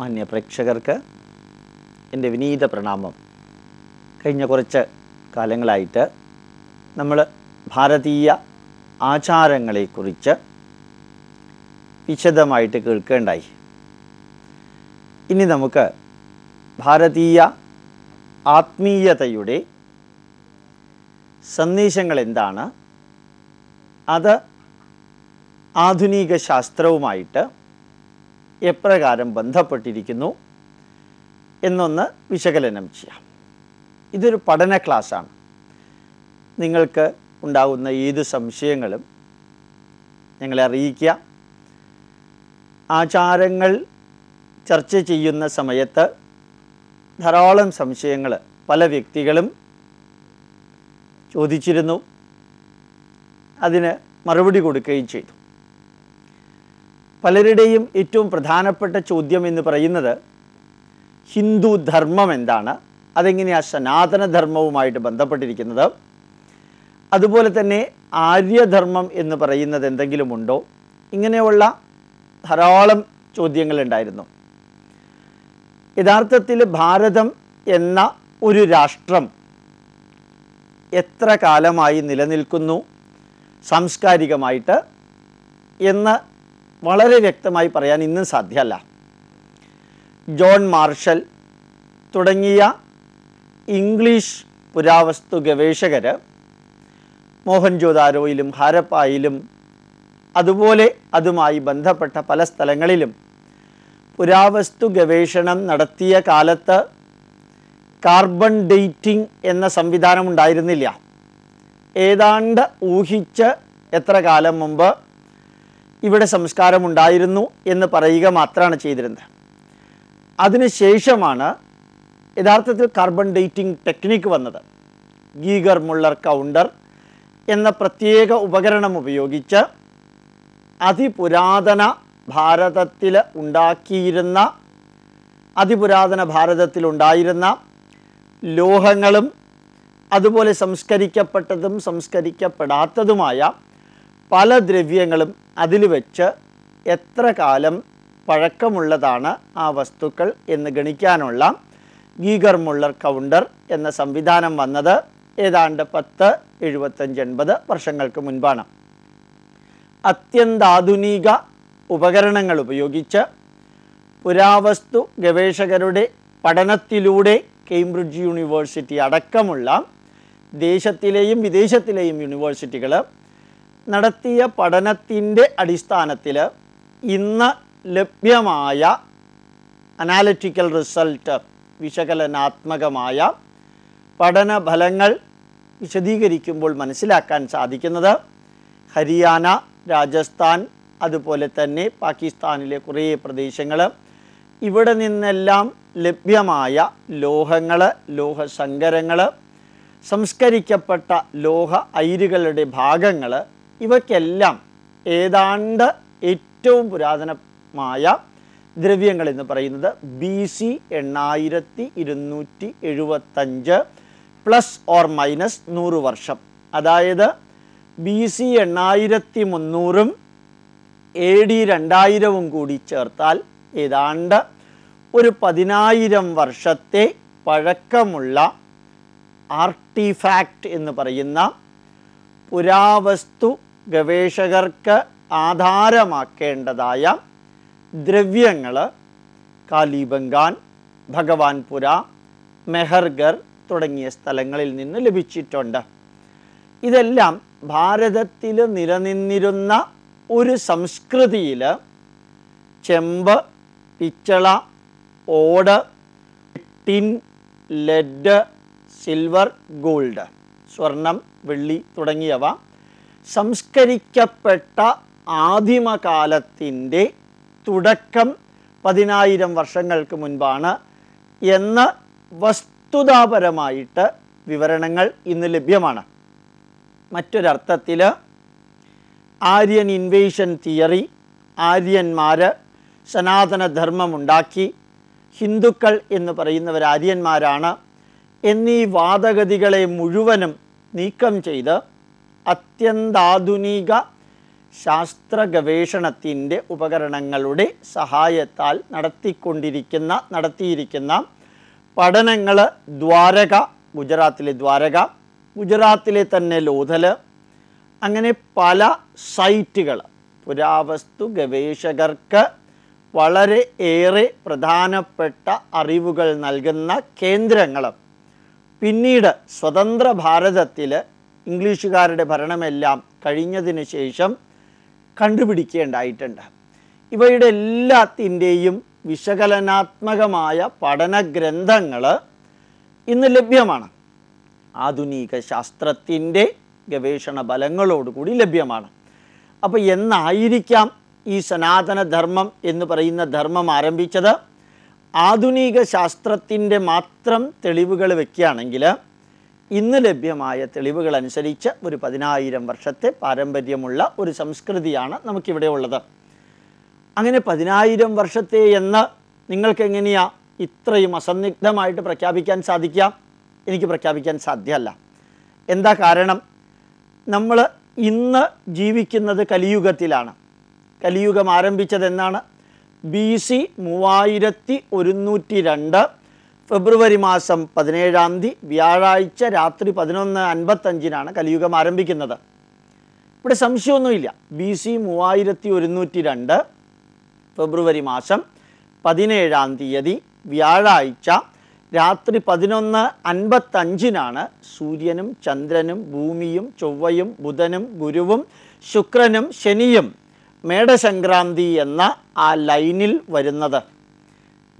മാന്യ പ്രേക്ഷകർക്ക് എന്റെ വിനീത പ്രണാമം. കഴിഞ്ഞ കുറച്ച് കാലങ്ങളായിട്ട് നമ്മൾ ഭാരതീയ ആചാരങ്ങളെക്കുറിച്ച് വിശദമായിട്ട് കേൾക്കേണ്ടായി. ഇനി നമുക്ക് ഭാരതീയ ആത്മീയതയുടെ സന്ദേശങ്ങൾ എന്താണ് അത് ആധുനിക ശാസ്ത്രവുമായിട്ട് എപ്രകാരം ബന്ധപ്പെട്ടിരിക്കുന്നു എന്നൊന്ന് വിശകലനം ചെയ്യാം. ഇതൊരു പഠന ക്ലാസ്സാണ്. നിങ്ങൾക്ക് ഉണ്ടാകുന്ന ഏത് സംശയങ്ങളും ഞങ്ങളെ അറിയിക്കുക. ആചാരങ്ങൾ ചർച്ച ചെയ്യുന്ന സമയത്ത് ധാരാളം സംശയങ്ങൾ പല വ്യക്തികളും ചോദിച്ചിരുന്നു. അതിന് മറുപടി കൊടുക്കുകയും ചെയ്തു. പലരുടെയും ഏറ്റവും പ്രധാനപ്പെട്ട ചോദ്യം എന്ന് പറയുന്നത് ഹിന്ദു ധർമ്മം എന്താണ്? അതെങ്ങനെയാണ് സനാതനധർമ്മവുമായിട്ട് ബന്ധപ്പെട്ടിരിക്കുന്നത്? അതുപോലെ തന്നെ ആര്യധർമ്മം എന്ന് പറയുന്നത് എന്തെങ്കിലുമുണ്ടോ ഇങ്ങനെയുള്ള ധാരാളം ചോദ്യങ്ങളുണ്ടായിരുന്നു യഥാർത്ഥത്തിൽ ഭാരതം എന്ന ഒരു രാഷ്ട്രം എത്ര കാലമായി നിലനിൽക്കുന്നു? സാംസ്കാരികമായിട്ട് എന്ന് വളരെ വ്യക്തമായി പറയാൻ ഇന്നും സാധ്യമല്ല. ജോൺ മാർഷൽ തുടങ്ങിയ ഇംഗ്ലീഷ് പുരാവസ്തു ഗവേഷകർ മോഹൻജോദാരോയിലും ഹാരപ്പായിലും അതുപോലെ അതുമായി ബന്ധപ്പെട്ട പല സ്ഥലങ്ങളിലും പുരാവസ്തു ഗവേഷണം നടത്തിയ കാലത്ത് കാർബൺ ഡേറ്റിംഗ് എന്ന സംവിധാനം ഉണ്ടായിരുന്നില്ല. ഏതാണ്ട് ഊഹിച്ച് എത്ര കാലം മുമ്പ് ഇവിടെ സംസ്കാരം ഉണ്ടായിരുന്നു എന്ന് പറയുക മാത്രമാണ് ചെയ്തിരുന്നത്. അതിനുശേഷമാണ് യഥാർത്ഥത്തിൽ കാർബൺ ഡേറ്റിംഗ് ടെക്നിക്ക് വന്നത്. ഗീഗർ മുള്ളർ കൗണ്ടർ എന്ന പ്രത്യേക ഉപകരണം ഉപയോഗിച്ച് അതിപുരാതന ഭാരതത്തിൽ ഉണ്ടാക്കിയിരുന്ന അതിപുരാതന ഭാരതത്തിലുണ്ടായിരുന്ന ലോഹങ്ങളും അതുപോലെ സംസ്കരിക്കപ്പെട്ടതും സംസ്കരിക്കപ്പെടാത്തതുമായ പല ദ്രവ്യങ്ങളും അതിൽ വെച്ച് എത്ര കാലം പഴക്കമുള്ളതാണ് ആ വസ്തുക്കൾ എന്ന് ഗണിക്കാനുള്ള ഗീഗർ മുള്ളർ കൗണ്ടർ എന്ന സംവിധാനം വന്നത് ഏതാണ്ട് പത്ത് എഴുപത്തഞ്ച് എൺപത് വർഷങ്ങൾക്ക് മുൻപാണ്. അത്യന്താധുനിക ഉപകരണങ്ങൾ ഉപയോഗിച്ച് പുരാവസ്തു ഗവേഷകരുടെ പഠനത്തിലൂടെ കേംബ്രിഡ്ജ് യൂണിവേഴ്സിറ്റി അടക്കമുള്ള ദേശത്തിലെയും വിദേശത്തിലെയും യൂണിവേഴ്സിറ്റികൾ നടത്തിയ പഠനത്തിന്റെ അടിസ്ഥാനത്തിൽ ഇന്ന് ലഭ്യമായ അനാലിറ്റിക്കൽ റിസൾട്ട് വിശകലനാത്മകമായ പഠന ഫലങ്ങൾ വിശദീകരിക്കുമ്പോൾ മനസ്സിലാക്കാൻ സാധിക്കുന്നത് ഹരിയാന രാജസ്ഥാൻ അതുപോലെ തന്നെ പാകിസ്ഥാനിലെ കുറേ പ്രദേശങ്ങൾ. ഇവിടെ നിന്നെല്ലാം ലഭ്യമായ ലോഹങ്ങൾ ലോഹസങ്കരങ്ങൾ സംസ്കരിക്കപ്പെട്ട ലോഹ അയിരുകളുടെ ഭാഗങ്ങൾ ഇവയ്ക്കെല്ലാം ഏതാണ്ട് ഏറ്റവും പുരാതനമായ ദ്രവ്യങ്ങൾ എന്ന് പറയുന്നത് ബി സി എണ്ണായിരത്തി ഇരുന്നൂറ്റി എഴുപത്തഞ്ച് പ്ലസ് ഓർ മൈനസ് നൂറ് വർഷം. അതായത് ബി സി എണ്ണായിരത്തി മുന്നൂറും എ ഡി രണ്ടായിരവും കൂടി ചേർത്താൽ ഏതാണ്ട് ഒരു പതിനായിരം വർഷത്തെ പഴക്കമുള്ള ആർട്ടിഫാക്റ്റ് എന്ന് പറയുന്ന പുരാവസ്തു ഗവേഷകർക്ക് ആധാരമാക്കേണ്ടതായ ദ്രവ്യങ്ങൾ കാലിബംഗാൻ ഭഗവാൻപുര മെഹർഗർ തുടങ്ങിയ സ്ഥലങ്ങളിൽ നിന്ന് ലഭിച്ചിട്ടുണ്ട്. ഇതെല്ലാം ഭാരതത്തിൽ നിലനിന്നിരുന്ന ഒരു സംസ്കൃതിയിൽ ചെമ്പ് പിച്ചള ഓട് ടിൻ ലെഡ് സിൽവർ ഗോൾഡ് സ്വർണം വെള്ളി തുടങ്ങിയവ സംസ്കരിക്കപ്പെട്ട ആദിമകാലത്തിന്റെ തുടക്കം പതിനായിരം വർഷങ്ങൾക്ക് മുൻപാണ് എന്ന വസ്തുതാപരമായിട്ട് വിവരണങ്ങൾ ഇന്ന് ലഭ്യമാണ്. മറ്റൊരർത്ഥത്തിൽ ആര്യൻ ഇൻവേഷൻ തിയറി ആര്യന്മാർ സനാതനധർമ്മമുണ്ടാക്കി ഹിന്ദുക്കൾ എന്ന് പറയുന്നവർ ആര്യന്മാരാണ് എന്നീ വാദഗതികളെ മുഴുവനും നീക്കം ചെയ്ത് അത്യന്താധുനിക ശാസ്ത്ര ഗവേഷണത്തിന്റെ ഉപകരണങ്ങളുടെ സഹായത്താൽ നടത്തിക്കൊണ്ടിരിക്കുന്ന നടത്തിയിരിക്കുന്ന പഠനങ്ങൾ ദ്വാരക ഗുജറാത്തിലെ ദ്വാരക ഗുജറാത്തിലെ തന്നെ ലോഥൽ അങ്ങനെ പല സൈറ്റുകൾ. പുരാവസ്തു ഗവേഷകർക്ക് വളരെ ഏറെ പ്രധാനപ്പെട്ട അറിവുകൾ നൽകുന്ന കേന്ദ്രങ്ങൾ പിന്നീട് സ്വതന്ത്ര ഭാരതത്തിൽ ഇംഗ്ലീഷുകാരുടെ ഭരണമെല്ലാം കഴിഞ്ഞതിന് ശേഷം കണ്ടുപിടിക്കേണ്ടായിട്ടുണ്ട്. ഇവയുടെ എല്ലാത്തിന്റെയും വിശകലനാത്മകമായ പഠന ഗ്രന്ഥങ്ങൾ ഇന്ന് ലഭ്യമാണ്. ആധുനിക ശാസ്ത്രത്തിന്റെ ഗവേഷണ ബലങ്ങളോടുകൂടി ലഭ്യമാണ്. അപ്പോൾ എന്നായിരിക്കാം ഈ സനാതനധർമ്മം എന്ന് പറയുന്ന ധർമ്മം ആരംഭിച്ചത്? ആധുനിക ശാസ്ത്രത്തിന്റെ മാത്രം തെളിവുകൾ വയ്ക്കുകയാണെങ്കിൽ ഇന്ന് ലഭ്യമായ തെളിവുകൾ അനുസരിച്ച് ഒരു പതിനായിരം വർഷത്തെ പാരമ്പര്യമുള്ള ഒരു സംസ്കൃതിയാണ് നമുക്കിവിടെ ഉള്ളത്. അങ്ങനെ പതിനായിരം വർഷത്തെ എന്ന് നിങ്ങൾക്ക് എങ്ങനെയാ ഇത്രയും അസന്നിഗ്ധമായിട്ട് പ്രഖ്യാപിക്കാൻ സാധിക്കാം എനിക്ക് പ്രഖ്യാപിക്കാൻ സാധ്യമല്ല. എന്താ കാരണം? നമ്മൾ ഇന്ന് ജീവിക്കുന്നത് കലിയുഗത്തിലാണ്. കലിയുഗം ആരംഭിച്ചത് എന്നാണ് ബി സി മൂവായിരത്തി ഒരുന്നൂറ്റി രണ്ട് ഫെബ്രുവരി മാസം പതിനേഴാം തീയതി വ്യാഴാഴ്ച രാത്രി പതിനൊന്ന് അൻപത്തഞ്ചിനാണ് കലിയുഗം ആരംഭിക്കുന്നത്. ഇവിടെ സംശയമൊന്നുമില്ല. ബി സി മൂവായിരത്തി ഒരുന്നൂറ്റി രണ്ട് ഫെബ്രുവരി മാസം പതിനേഴാം തീയതി വ്യാഴാഴ്ച രാത്രി പതിനൊന്ന് അൻപത്തഞ്ചിനാണ് സൂര്യനും ചന്ദ്രനും ഭൂമിയും ചൊവ്വയും ബുധനും ഗുരുവും ശുക്രനും ശനിയും മേടസംക്രാന്തി എന്ന ആ ലൈനിൽ വരുന്നത്.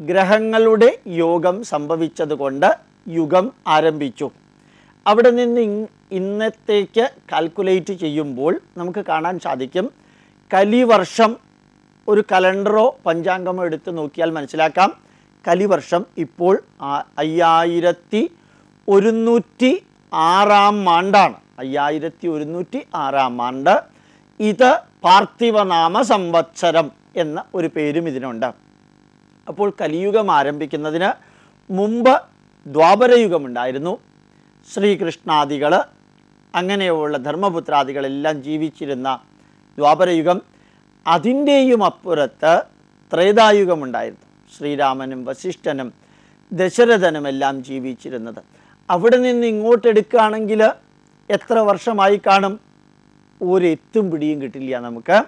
ഗ്രഹങ്ങളുടെ യോഗം സംഭവിച്ചതുകൊണ്ട് യുഗം ആരംഭിച്ചു. അവിടെ നിന്ന് ഇന്നത്തേക്ക് കാൽക്കുലേറ്റ് ചെയ്യുമ്പോൾ നമുക്ക് കാണാൻ സാധിക്കും. കലിവർഷം ഒരു കലണ്ടറോ പഞ്ചാംഗമോ എടുത്ത് നോക്കിയാൽ മനസ്സിലാക്കാം. കലിവർഷം ഇപ്പോൾ അയ്യായിരത്തി ഒരുന്നൂറ്റി ആറാം ആണ്ടാണ് അയ്യായിരത്തി ഒരുന്നൂറ്റി ആറാം ആണ്ട് ഇത് പാർത്ഥിവനാമ സംവത്സരം എന്ന ഒരു പേരും ഇതിനുണ്ട്. അപ്പോൾ കലിയുഗം ആരംഭിക്കുന്നതിന് മുമ്പ് ദ്വാപരയുഗമുണ്ടായിരുന്നു. ശ്രീകൃഷ്ണാദികൾ അങ്ങനെയുള്ള ധർമ്മപുത്രാദികളെല്ലാം ജീവിച്ചിരുന്ന ദ്വാപരയുഗം അതിന്റെയും അപ്പുറത്ത് ത്രേതായുഗമുണ്ടായിരുന്നു. ശ്രീരാമനും വസിഷ്ഠനും ദശരഥനുമെല്ലാം ജീവിച്ചിരുന്നത്. അവിടെ നിന്ന് ഇങ്ങോട്ടെടുക്കുകയാണെങ്കിൽ എത്ര വർഷമായി കാണും? ഒരെത്തും പിടിയും കിട്ടില്ല നമുക്ക്.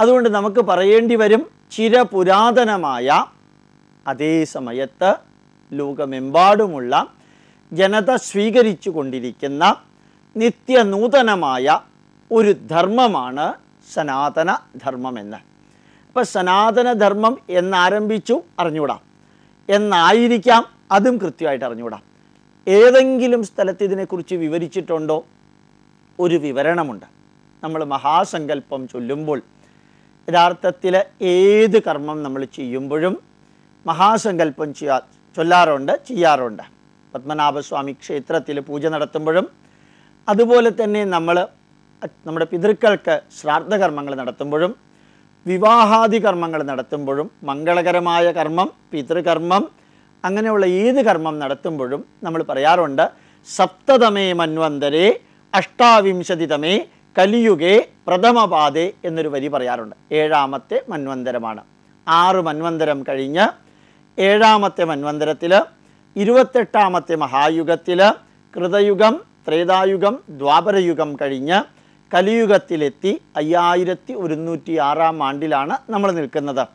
അതുകൊണ്ട് നമുക്ക് പറയേണ്ടി വരും ചിരപുരാതനമായ അതേ സമയത്ത് ലോകമെമ്പാടുമുള്ള ജനത സ്വീകരിച്ചു കൊണ്ടിരിക്കുന്ന നിത്യനൂതനമായ ഒരു ധർമ്മമാണ് സനാതന ധർമ്മമെന്ന്. അപ്പോൾ സനാതനധർമ്മം എന്നാരംഭിച്ചു? അറിഞ്ഞുകൂടാം എന്നായിരിക്കാം അതും കൃത്യമായിട്ട് അറിഞ്ഞുകൂടാം ഏതെങ്കിലും സ്ഥലത്ത് ഇതിനെക്കുറിച്ച് വിവരിച്ചിട്ടുണ്ടോ? ഒരു വിവരണമുണ്ട്. നമ്മൾ മഹാസങ്കല്പം ചൊല്ലുമ്പോൾ യഥാർത്ഥത്തിൽ ഏത് കർമ്മം നമ്മൾ ചെയ്യുമ്പോഴും മഹാസങ്കല്പം ചെയ്യാ ചൊല്ലാറുണ്ട് ചെയ്യാറുണ്ട്. പത്മനാഭസ്വാമി ക്ഷേത്രത്തിൽ പൂജ നടത്തുമ്പോഴും അതുപോലെ തന്നെ നമ്മൾ നമ്മുടെ പിതൃക്കൾക്ക് ശ്രാദ്ധകർമ്മങ്ങൾ നടത്തുമ്പോഴും വിവാഹാദി കർമ്മങ്ങൾ നടത്തുമ്പോഴും മംഗളകരമായ കർമ്മം പിതൃകർമ്മം അങ്ങനെയുള്ള ഏത് കർമ്മം നടത്തുമ്പോഴും നമ്മൾ പറയാറുണ്ട് സപ്തതമേ മന്വന്തരേ അഷ്ടാവിംശതിതമേ കലിയുഗേ പ്രഥമപാതെ എന്നൊരു വരി പറയാറുണ്ട്. ഏഴാമത്തെ മന്വന്തരമാണ്. ആറ് മന്വന്തരം കഴിഞ്ഞ് ഏഴാമത്തെ മന്വന്തരത്തിൽ ഇരുപത്തെട്ടാമത്തെ മഹായുഗത്തിൽ കൃതയുഗം ത്രേതായുഗം ദ്വാപരയുഗം കഴിഞ്ഞ് കലിയുഗത്തിലെത്തി അയ്യായിരത്തി ഒരുന്നൂറ്റി ആറാം ആണ്ടിലാണ് നമ്മൾ നിൽക്കുന്നത്.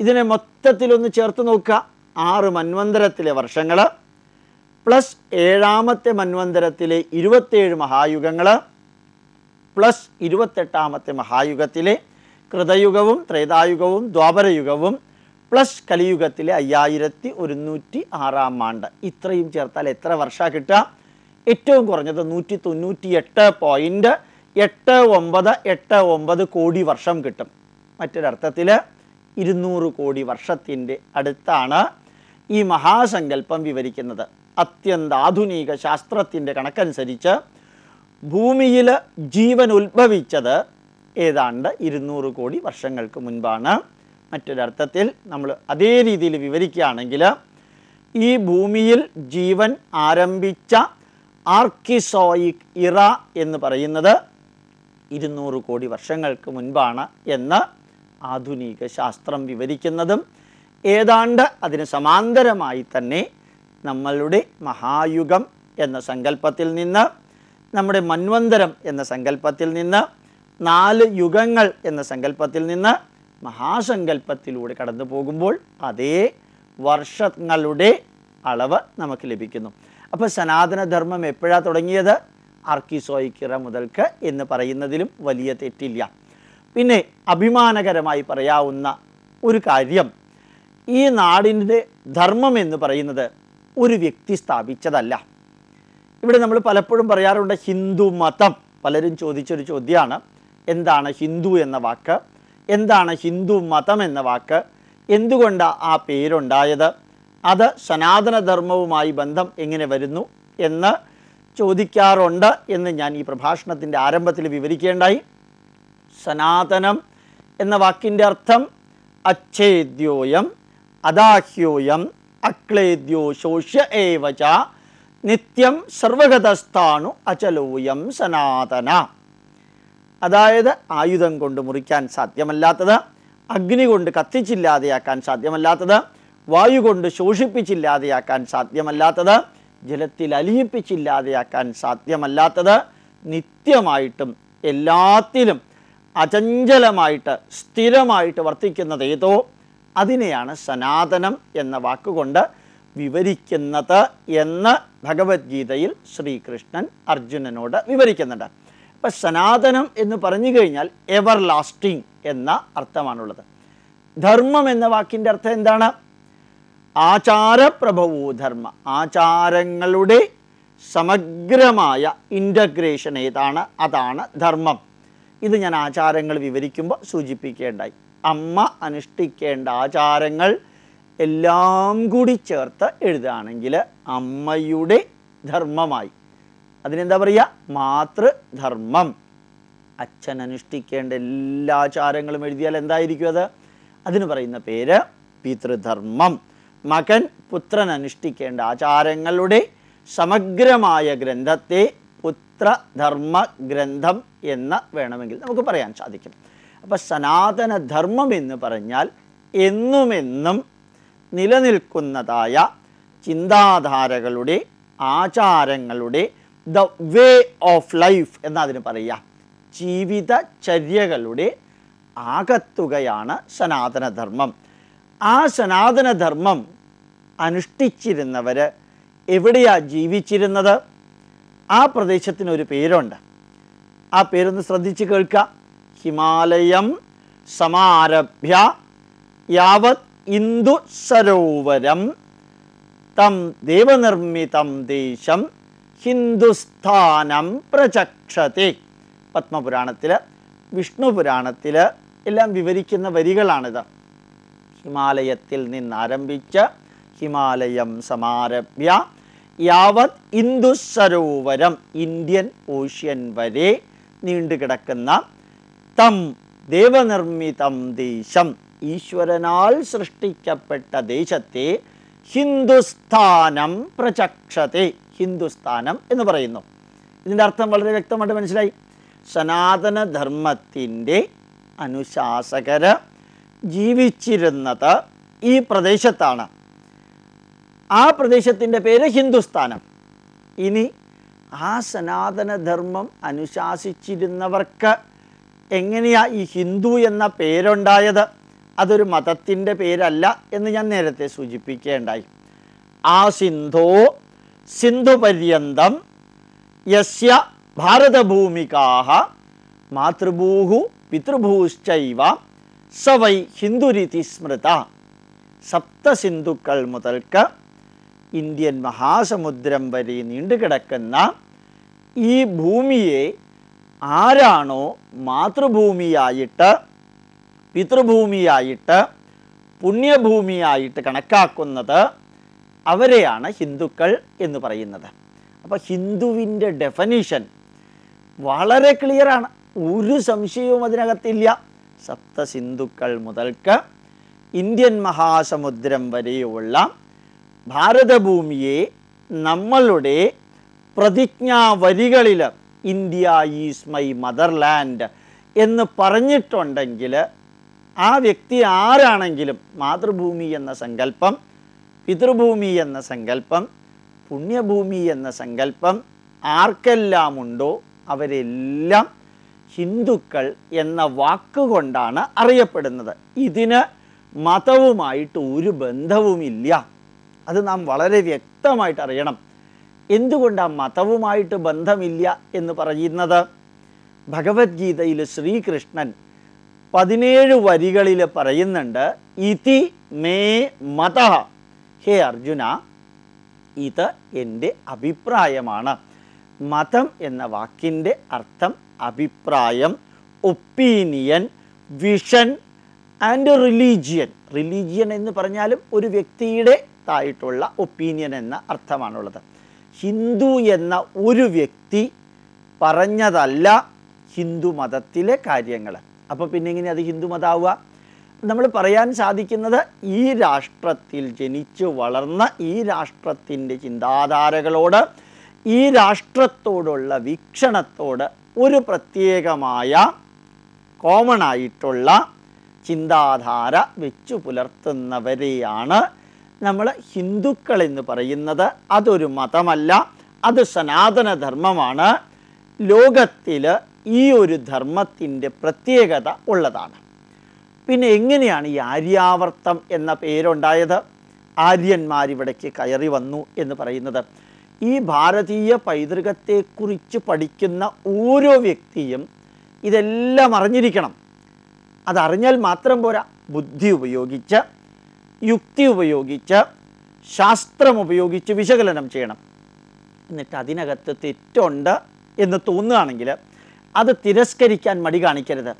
ഇതിനെ മൊത്തത്തിലൊന്ന് ചേർത്ത് നോക്കുക. ആറ് മന്വന്തരത്തിലെ വർഷങ്ങൾ പ്ലസ് ഏഴാമത്തെ മന്വന്തരത്തിലെ ഇരുപത്തേഴ് മഹായുഗങ്ങൾ പ്ലസ് ഇരുപത്തെട്ടാമത്തെ മഹായുഗത്തിലെ കൃതയുഗവും ത്രേതായുഗവും ദ്വാപരയുഗവും പ്ലസ് കലിയുഗത്തിലെ അയ്യായിരത്തി ഒരുന്നൂറ്റി ആറാം ആണ്ട്. ഇത്രയും ചേർത്താൽ എത്ര വർഷമാണ് കിട്ടുക? ഏറ്റവും കുറഞ്ഞത് നൂറ്റി തൊണ്ണൂറ്റി എട്ട് പോയിന്റ് എട്ട് ഒമ്പത് എട്ട് ഒമ്പത് കോടി വർഷം കിട്ടും. മറ്റൊരർത്ഥത്തിൽ ഇരുന്നൂറ് കോടി വർഷത്തിന്റെ അടുത്താണ് ഈ മഹാസങ്കല്പം വിവരിക്കുന്നത്. അത്യന്താധുനിക ശാസ്ത്രത്തിന്റെ കണക്കനുസരിച്ച് ഭൂമിയിൽ ജീവൻ ഉത്ഭവിച്ചത് ഏതാണ്ട് ഇരുന്നൂറ് കോടി വർഷങ്ങൾക്ക് മുൻപാണ്. മറ്റൊരർത്ഥത്തിൽ നമ്മൾ അതേ രീതിയിൽ വിവരിക്കുകയാണെങ്കിൽ ഈ ഭൂമിയിൽ ജീവൻ ആരംഭിച്ച ആർക്കിസോയിക് ഇറ എന്ന് പറയുന്നത് ഇരുന്നൂറ് കോടി വർഷങ്ങൾക്ക് മുൻപാണ് എന്ന് ആധുനിക ശാസ്ത്രം വിവരിക്കുന്നതും ഏതാണ്ട് അതിന് സമാന്തരമായി തന്നെ നമ്മളുടെ മഹായുഗം എന്ന സങ്കല്പത്തിൽ നിന്ന് നമ്മുടെ മന്വന്തരം എന്ന സങ്കല്പത്തിൽ നിന്ന് നാല് യുഗങ്ങൾ എന്ന സങ്കല്പത്തിൽ നിന്ന് മഹാസങ്കല്പത്തിലൂടെ കടന്നു പോകുമ്പോൾ അതേ വർഷങ്ങളുടെ അളവ് നമുക്ക് ലഭിക്കുന്നു. അപ്പോൾ സനാതനധർമ്മം എപ്പോഴാണ് തുടങ്ങിയത്? ആർക്കിസോയിക്കിറ മുതൽക്ക് എന്ന് പറയുന്നതിലും വലിയ തെറ്റില്ല. പിന്നെ അഭിമാനകരമായി പറയാവുന്ന ഒരു കാര്യം ഈ നാടിന്റെ ധർമ്മം എന്ന് പറയുന്നത് ഒരു വ്യക്തി സ്ഥാപിച്ചതല്ല. ഇവിടെ നമ്മൾ പലപ്പോഴും പറയാറുണ്ട് ഹിന്ദു മതം. പലരും ചോദിച്ചൊരു ചോദ്യമാണ് എന്താണ് ഹിന്ദു എന്ന വാക്ക്? എന്താണ് ഹിന്ദു മതം എന്ന വാക്ക്? എന്തുകൊണ്ടാണ് ആ പേരുണ്ടായത്? അത് സനാതനധർമ്മവുമായി ബന്ധം എങ്ങനെ വരുന്നു എന്ന് ചോദിക്കാറുണ്ട് എന്ന് ഞാൻ ഈ പ്രഭാഷണത്തിന്റെ ആരംഭത്തിൽ വിവരിക്കേണ്ടായി. സനാതനം എന്ന വാക്കിന്റെ അർത്ഥം അച്ഛേദ്യോയം അദാഹ്യോയം അക്ലേദ്യോ ശോഷ്യ ഏവച നിത്യം സർവഗതസ്ഥാണു അചലോയം സനാതന. അതായത് ആയുധം കൊണ്ട് മുറിക്കാൻ സാധ്യമല്ലാത്തത് അഗ്നി കൊണ്ട് കത്തിച്ചില്ലാതെയാക്കാൻ സാധ്യമല്ലാത്തത് വായു കൊണ്ട് ശോഷിപ്പിച്ചില്ലാതെയാക്കാൻ സാധ്യമല്ലാത്തത് ജലത്തിൽ അലിയിപ്പിച്ചില്ലാതെയാക്കാൻ സാധ്യമല്ലാത്തത് നിത്യമായിട്ടും എല്ലാത്തിലും അചഞ്ചലമായിട്ട് സ്ഥിരമായിട്ട് വർത്തിക്കുന്നത് ഏതോ? അതിനെയാണ് സനാതനം എന്ന വാക്കുകൊണ്ട് വിവരിക്കുന്നത് എന്ന് ഭഗവത്ഗീതയിൽ ശ്രീകൃഷ്ണൻ അർജുനനോട് വിവരിക്കുന്നുണ്ട്. അപ്പം സനാതനം എന്ന് പറഞ്ഞു കഴിഞ്ഞാൽ എവർ ലാസ്റ്റിംഗ് എന്ന അർത്ഥമാണുള്ളത്. ധർമ്മം എന്ന വാക്കിന്റെ അർത്ഥം എന്താണ്? ആചാരപ്രഭവോ ധർമ്മ. ആചാരങ്ങളുടെ സമഗ്രമായ ഇന്റഗ്രേഷൻ ഏതാണ്? അതാണ് ധർമ്മം. ഇത് ഞാൻ ആചാരങ്ങൾ വിവരിക്കുമ്പോൾ സൂചിപ്പിക്കേണ്ടായി. അമ്മ അനുഷ്ഠിക്കേണ്ട ആചാരങ്ങൾ എല്ലാം കൂടി ചേർത്ത് എഴുതുകയാണെങ്കിൽ അമ്മയുടെ ധർമ്മമായി. അതിനെന്താ പറയുക? മാതൃധർമ്മം. അച്ഛൻ അനുഷ്ഠിക്കേണ്ട എല്ലാ ചാരങ്ങളും എഴുതിയാൽ എന്തായിരിക്കും അത്? അതിന് പറയുന്ന പേര് പിതൃധർമ്മം. മകൻ പുത്രൻ അനുഷ്ഠിക്കേണ്ട ആചാരങ്ങളുടെ സമഗ്രമായ ഗ്രന്ഥത്തെ പുത്രധർമ്മ ഗ്രന്ഥം എന്ന് വേണമെങ്കിൽ നമുക്ക് പറയാൻ സാധിക്കും. അപ്പം സനാതനധർമ്മം എന്ന് പറഞ്ഞാൽ എന്നുമെന്നും നിലനിൽക്കുന്നതായ ചിന്താധാരകളുടെ ആചാരങ്ങളുടെ ദ വേ ഓഫ് ലൈഫ് എന്നതിന് പറയാം ജീവിതചര്യകളുടെ ആകത്തുകയാണ് സനാതനധർമ്മം. ആ സനാതനധർമ്മം അനുഷ്ഠിച്ചിരുന്നവർ എവിടെയാണ് ജീവിച്ചിരുന്നത്? ആ പ്രദേശത്തിനൊരു പേരുണ്ട്. ആ പേരൊന്ന് ശ്രദ്ധിച്ച് കേൾക്കുക ഹിമാലയം സമാരഭ്യ യാവത് ഇന്ദു സരോവരം തം ദേവനിർമ്മിതം ദേശം ഹിന്ദുസ്ഥാനം പ്രചക്ഷത്തെ പത്മപുരാണത്തിൽ വിഷ്ണു പുരാണത്തിൽ എല്ലാം വിവരിക്കുന്ന വരികളാണിത്. ഹിമാലയത്തിൽ നിന്നാരംഭിച്ച് ഹിമാലയം സമാരഭ്യ യാവത് ഇന്ദു സരോവരം ഇന്ത്യൻ ഓഷ്യൻ വരെ നീണ്ടുകിടക്കുന്ന തം ദേവനിർമ്മിതം ദേശം ഈശ്വരനാൽ സൃഷ്ടിക്കപ്പെട്ട ദേശത്തെ ഹിന്ദുസ്ഥാനം പ്രചക്ഷത്തെ ഹിന്ദുസ്ഥാനം എന്ന് പറയുന്നു. ഇതിന്റെ അർത്ഥം വളരെ വ്യക്തമായിട്ട് മനസ്സിലായി. സനാതനധർമ്മത്തിന്റെ അനുശാസകർ ജീവിച്ചിരുന്നത് ഈ പ്രദേശത്താണ്. ആ പ്രദേശത്തിന്റെ പേര് ഹിന്ദുസ്ഥാനം. ഇനി ആ സനാതനധർമ്മം അനുശാസിച്ചിരുന്നവർക്ക് എങ്ങനെയാ ഈ ഹിന്ദു എന്ന പേരുണ്ടായത്? അതൊരു മതത്തിന്റെ പേരല്ല എന്ന് ഞാൻ നേരത്തെ സൂചിപ്പിക്കേണ്ടായി. ആ സിന്ധോ പര്യന്തം യസ്യ ഭാരതഭൂമികാഹ മാതൃഭൂഹു പിതൃഭൂശ്ചൈവ സവൈ ഹിന്ദുരീതി സ്മൃത. സപ്തസിന്ധുക്കൾ മുതൽക്ക് ഇന്ത്യൻ മഹാസമുദ്രം വരെ നീണ്ടുകിടക്കുന്ന ഈ ഭൂമിയെ ആരാണോ മാതൃഭൂമിയായിട്ട് പിതൃഭൂമിയായിട്ട് പുണ്യഭൂമിയായിട്ട് കണക്കാക്കുന്നത് അവരെയാണ് ഹിന്ദുക്കൾ എന്ന് പറയുന്നത്. അപ്പോൾ ഹിന്ദുവിന്റെ ഡെഫനീഷൻ വളരെ ക്ലിയറാണ് ഒരു സംശയവും അതിനകത്തില്ല. സപ്തസിന്ധുക്കൾ മുതൽക്ക് ഇന്ത്യൻ മഹാസമുദ്രം വരെയുള്ള ഭാരതഭൂമിയെ നമ്മളുടെ പ്രതിജ്ഞാ വരികളിൽ ഇന്ത്യ ഈസ് മൈ മദർലാൻഡ് എന്ന് പറഞ്ഞിട്ടുണ്ടെങ്കിൽ ആ വ്യക്തി ആരാണെങ്കിലും മാതൃഭൂമി എന്ന സങ്കല്പം പിതൃഭൂമി എന്ന സങ്കല്പം പുണ്യഭൂമി എന്ന സങ്കല്പം ആർക്കെല്ലാം ഉണ്ടോ അവരെല്ലാം ഹിന്ദുക്കൾ എന്ന വാക്കുകൊണ്ടാണ് അറിയപ്പെടുന്നത്. ഇതിന് മതവുമായിട്ട് ഒരു ബന്ധവുമില്ല. അത് നാം വളരെ വ്യക്തമായിട്ട് അറിയണം. എന്തുകൊണ്ടാണ് മതവുമായിട്ട് ബന്ധമില്ല എന്ന് പറയുന്നത്? ഭഗവത്ഗീതയിൽ ശ്രീകൃഷ്ണൻ പതിനേഴ് വരികളിൽ പറയുന്നുണ്ട് ഇതി മേ മത. ഹേ അർജുന ഇത് എന്റെ അഭിപ്രായമാണ്. മതം എന്ന വാക്കിന്റെ അർത്ഥം അഭിപ്രായം opinion vision and religion. Religion എന്ന് പറഞ്ഞാലും ഒരു വ്യക്തിയുടെ തായിട്ടുള്ള ഒപ്പീനിയൻ എന്ന അർത്ഥമാണുള്ളത്. ഹിന്ദു എന്ന ഒരു വ്യക്തി പറഞ്ഞതല്ല ഹിന്ദു മതത്തിലെ കാര്യങ്ങൾ അപ്പോൾ പിന്നെ എങ്ങനെ അത് ഹിന്ദു മതമാവുക നമ്മൾ പറയാൻ സാധിക്കുന്നത് ഈ രാഷ്ട്രത്തിൽ ജനിച്ചു വളർന്ന ഈ രാഷ്ട്രത്തിന്റെ ചിന്താധാരകളോട് ഈ രാഷ്ട്രത്തോടുള്ള വീക്ഷണത്തോട് ഒരു പ്രത്യേകമായ കോമൺ ആയിട്ടുള്ള ചിന്താധാര വെച്ചു പുലർത്തുന്നവരെയാണ് നമ്മൾ ഹിന്ദുക്കൾ എന്ന് പറയുന്നത്. അതൊരു മതമല്ല അത് സനാതനധർമ്മമാണ്. ലോകത്തിൽ ഈ ഒരു ധർമ്മത്തിന്റെ പ്രത്യേകത ഉള്ളതാണ്. പിന്നെ എങ്ങനെയാണ് ഈ ആര്യാവർത്തം എന്ന പേരുണ്ടായത്? ആര്യന്മാരിവിടേക്ക് കയറി വന്നു എന്ന് പറയുന്നത്. ഈ ഭാരതീയ പൈതൃകത്തെക്കുറിച്ച് പഠിക്കുന്ന ഓരോ വ്യക്തിയും ഇതെല്ലാം അറിഞ്ഞിരിക്കണം. അതറിഞ്ഞാൽ മാത്രം പോരാ. ബുദ്ധി ഉപയോഗിച്ച് യുക്തി ഉപയോഗിച്ച് ശാസ്ത്രം ഉപയോഗിച്ച് വിശകലനം ചെയ്യണം. എന്നിട്ട് അതിനകത്ത് തെറ്റുണ്ട് എന്ന് തോന്നുകയാണെങ്കിൽ അത് തിരസ്കരിക്കാൻ മടി കാണിക്കരുത്.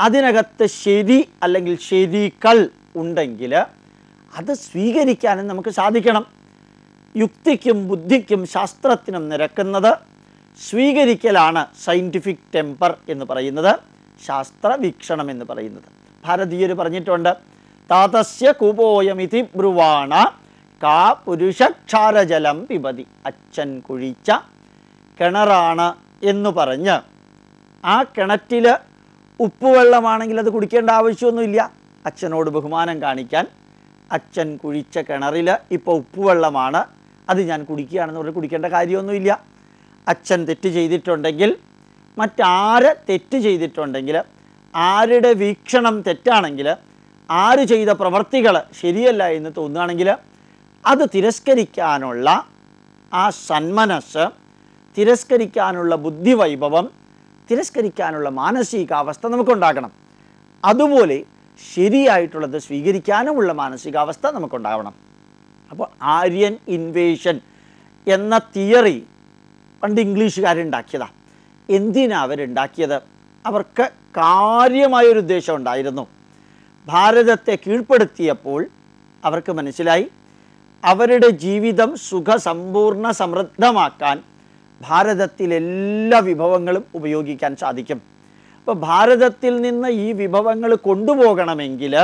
അതിനകത്ത് ശരി അല്ലെങ്കിൽ ശരികൾ ഉണ്ടെങ്കിൽ അത് സ്വീകരിക്കാനും നമുക്ക് സാധിക്കണം. യുക്തിക്കും ബുദ്ധിക്കും ശാസ്ത്രത്തിനും നിരക്കുന്നത് സ്വീകരിക്കലാണ് സയന്റിഫിക് ടെമ്പർ എന്ന് പറയുന്നത് ശാസ്ത്ര വീക്ഷണം എന്ന് പറയുന്നത്. ഭാരതീയർ പറഞ്ഞിട്ടുണ്ട് താതസ്യ കൂപോയമിതി ബ്രുവാണ കാ പുരുഷക്ഷാരജലം പിബതി അച്ഛൻ കുഴിച്ച കിണറാണ് എന്ന് പറഞ്ഞ് ആ കിണറ്റിൽ ഉപ്പുവെള്ളമാണെങ്കിൽ അത് കുടിക്കേണ്ട ആവശ്യമൊന്നുമില്ല. അച്ഛനോട് ബഹുമാനം കാണിക്കാൻ അച്ഛൻ കുഴിച്ച കിണറിൽ ഇപ്പോൾ ഉപ്പുവെള്ളമാണ്. അത് ഞാൻ കുടിക്കുകയാണെന്ന് പറഞ്ഞ് കുടിക്കേണ്ട കാര്യമൊന്നുമില്ല. അച്ഛൻ തെറ്റ് ചെയ്തിട്ടുണ്ടെങ്കിൽ മറ്റാര് തെറ്റ് ചെയ്തിട്ടുണ്ടെങ്കിൽ ആരുടെ വീക്ഷണം തെറ്റാണെങ്കിൽ ആര് ചെയ്ത പ്രവർത്തികൾ ശരിയല്ല എന്ന് തോന്നുകയാണെങ്കിൽ അത് തിരസ്കരിക്കാനുള്ള ആ സന്മനസ് തിരസ്കരിക്കാനുള്ള ബുദ്ധിവൈഭവം തിരസ്കരിക്കാനുള്ള മാനസികാവസ്ഥ നമുക്കുണ്ടാകണം. അതുപോലെ ശരിയായിട്ടുള്ളത് സ്വീകരിക്കാനുമുള്ള മാനസികാവസ്ഥ നമുക്കുണ്ടാവണം. അപ്പോൾ ആര്യൻ ഇൻവേഷൻ എന്ന തിയറി പണ്ട് ഇംഗ്ലീഷുകാരുണ്ടാക്കിയതാണ് എന്തിനാണ് അവരുണ്ടാക്കിയത്? അവർക്ക് കാര്യമായൊരു ഉദ്ദേശം ഉണ്ടായിരുന്നു. ഭാരതത്തെ കീഴ്പ്പെടുത്തിയപ്പോൾ അവർക്ക് മനസ്സിലായി. അവരുടെ ജീവിതം സുഖസമ്പൂർണ സമൃദ്ധമാക്കാൻ ഭാരതത്തിൽ എല്ലാ വിഭവങ്ങളും ഉപയോഗിക്കാൻ സാധിക്കും. അപ്പോൾ ഭാരതത്തിൽ നിന്ന് ഈ വിഭവങ്ങൾ കൊണ്ടുപോകണമെങ്കിൽ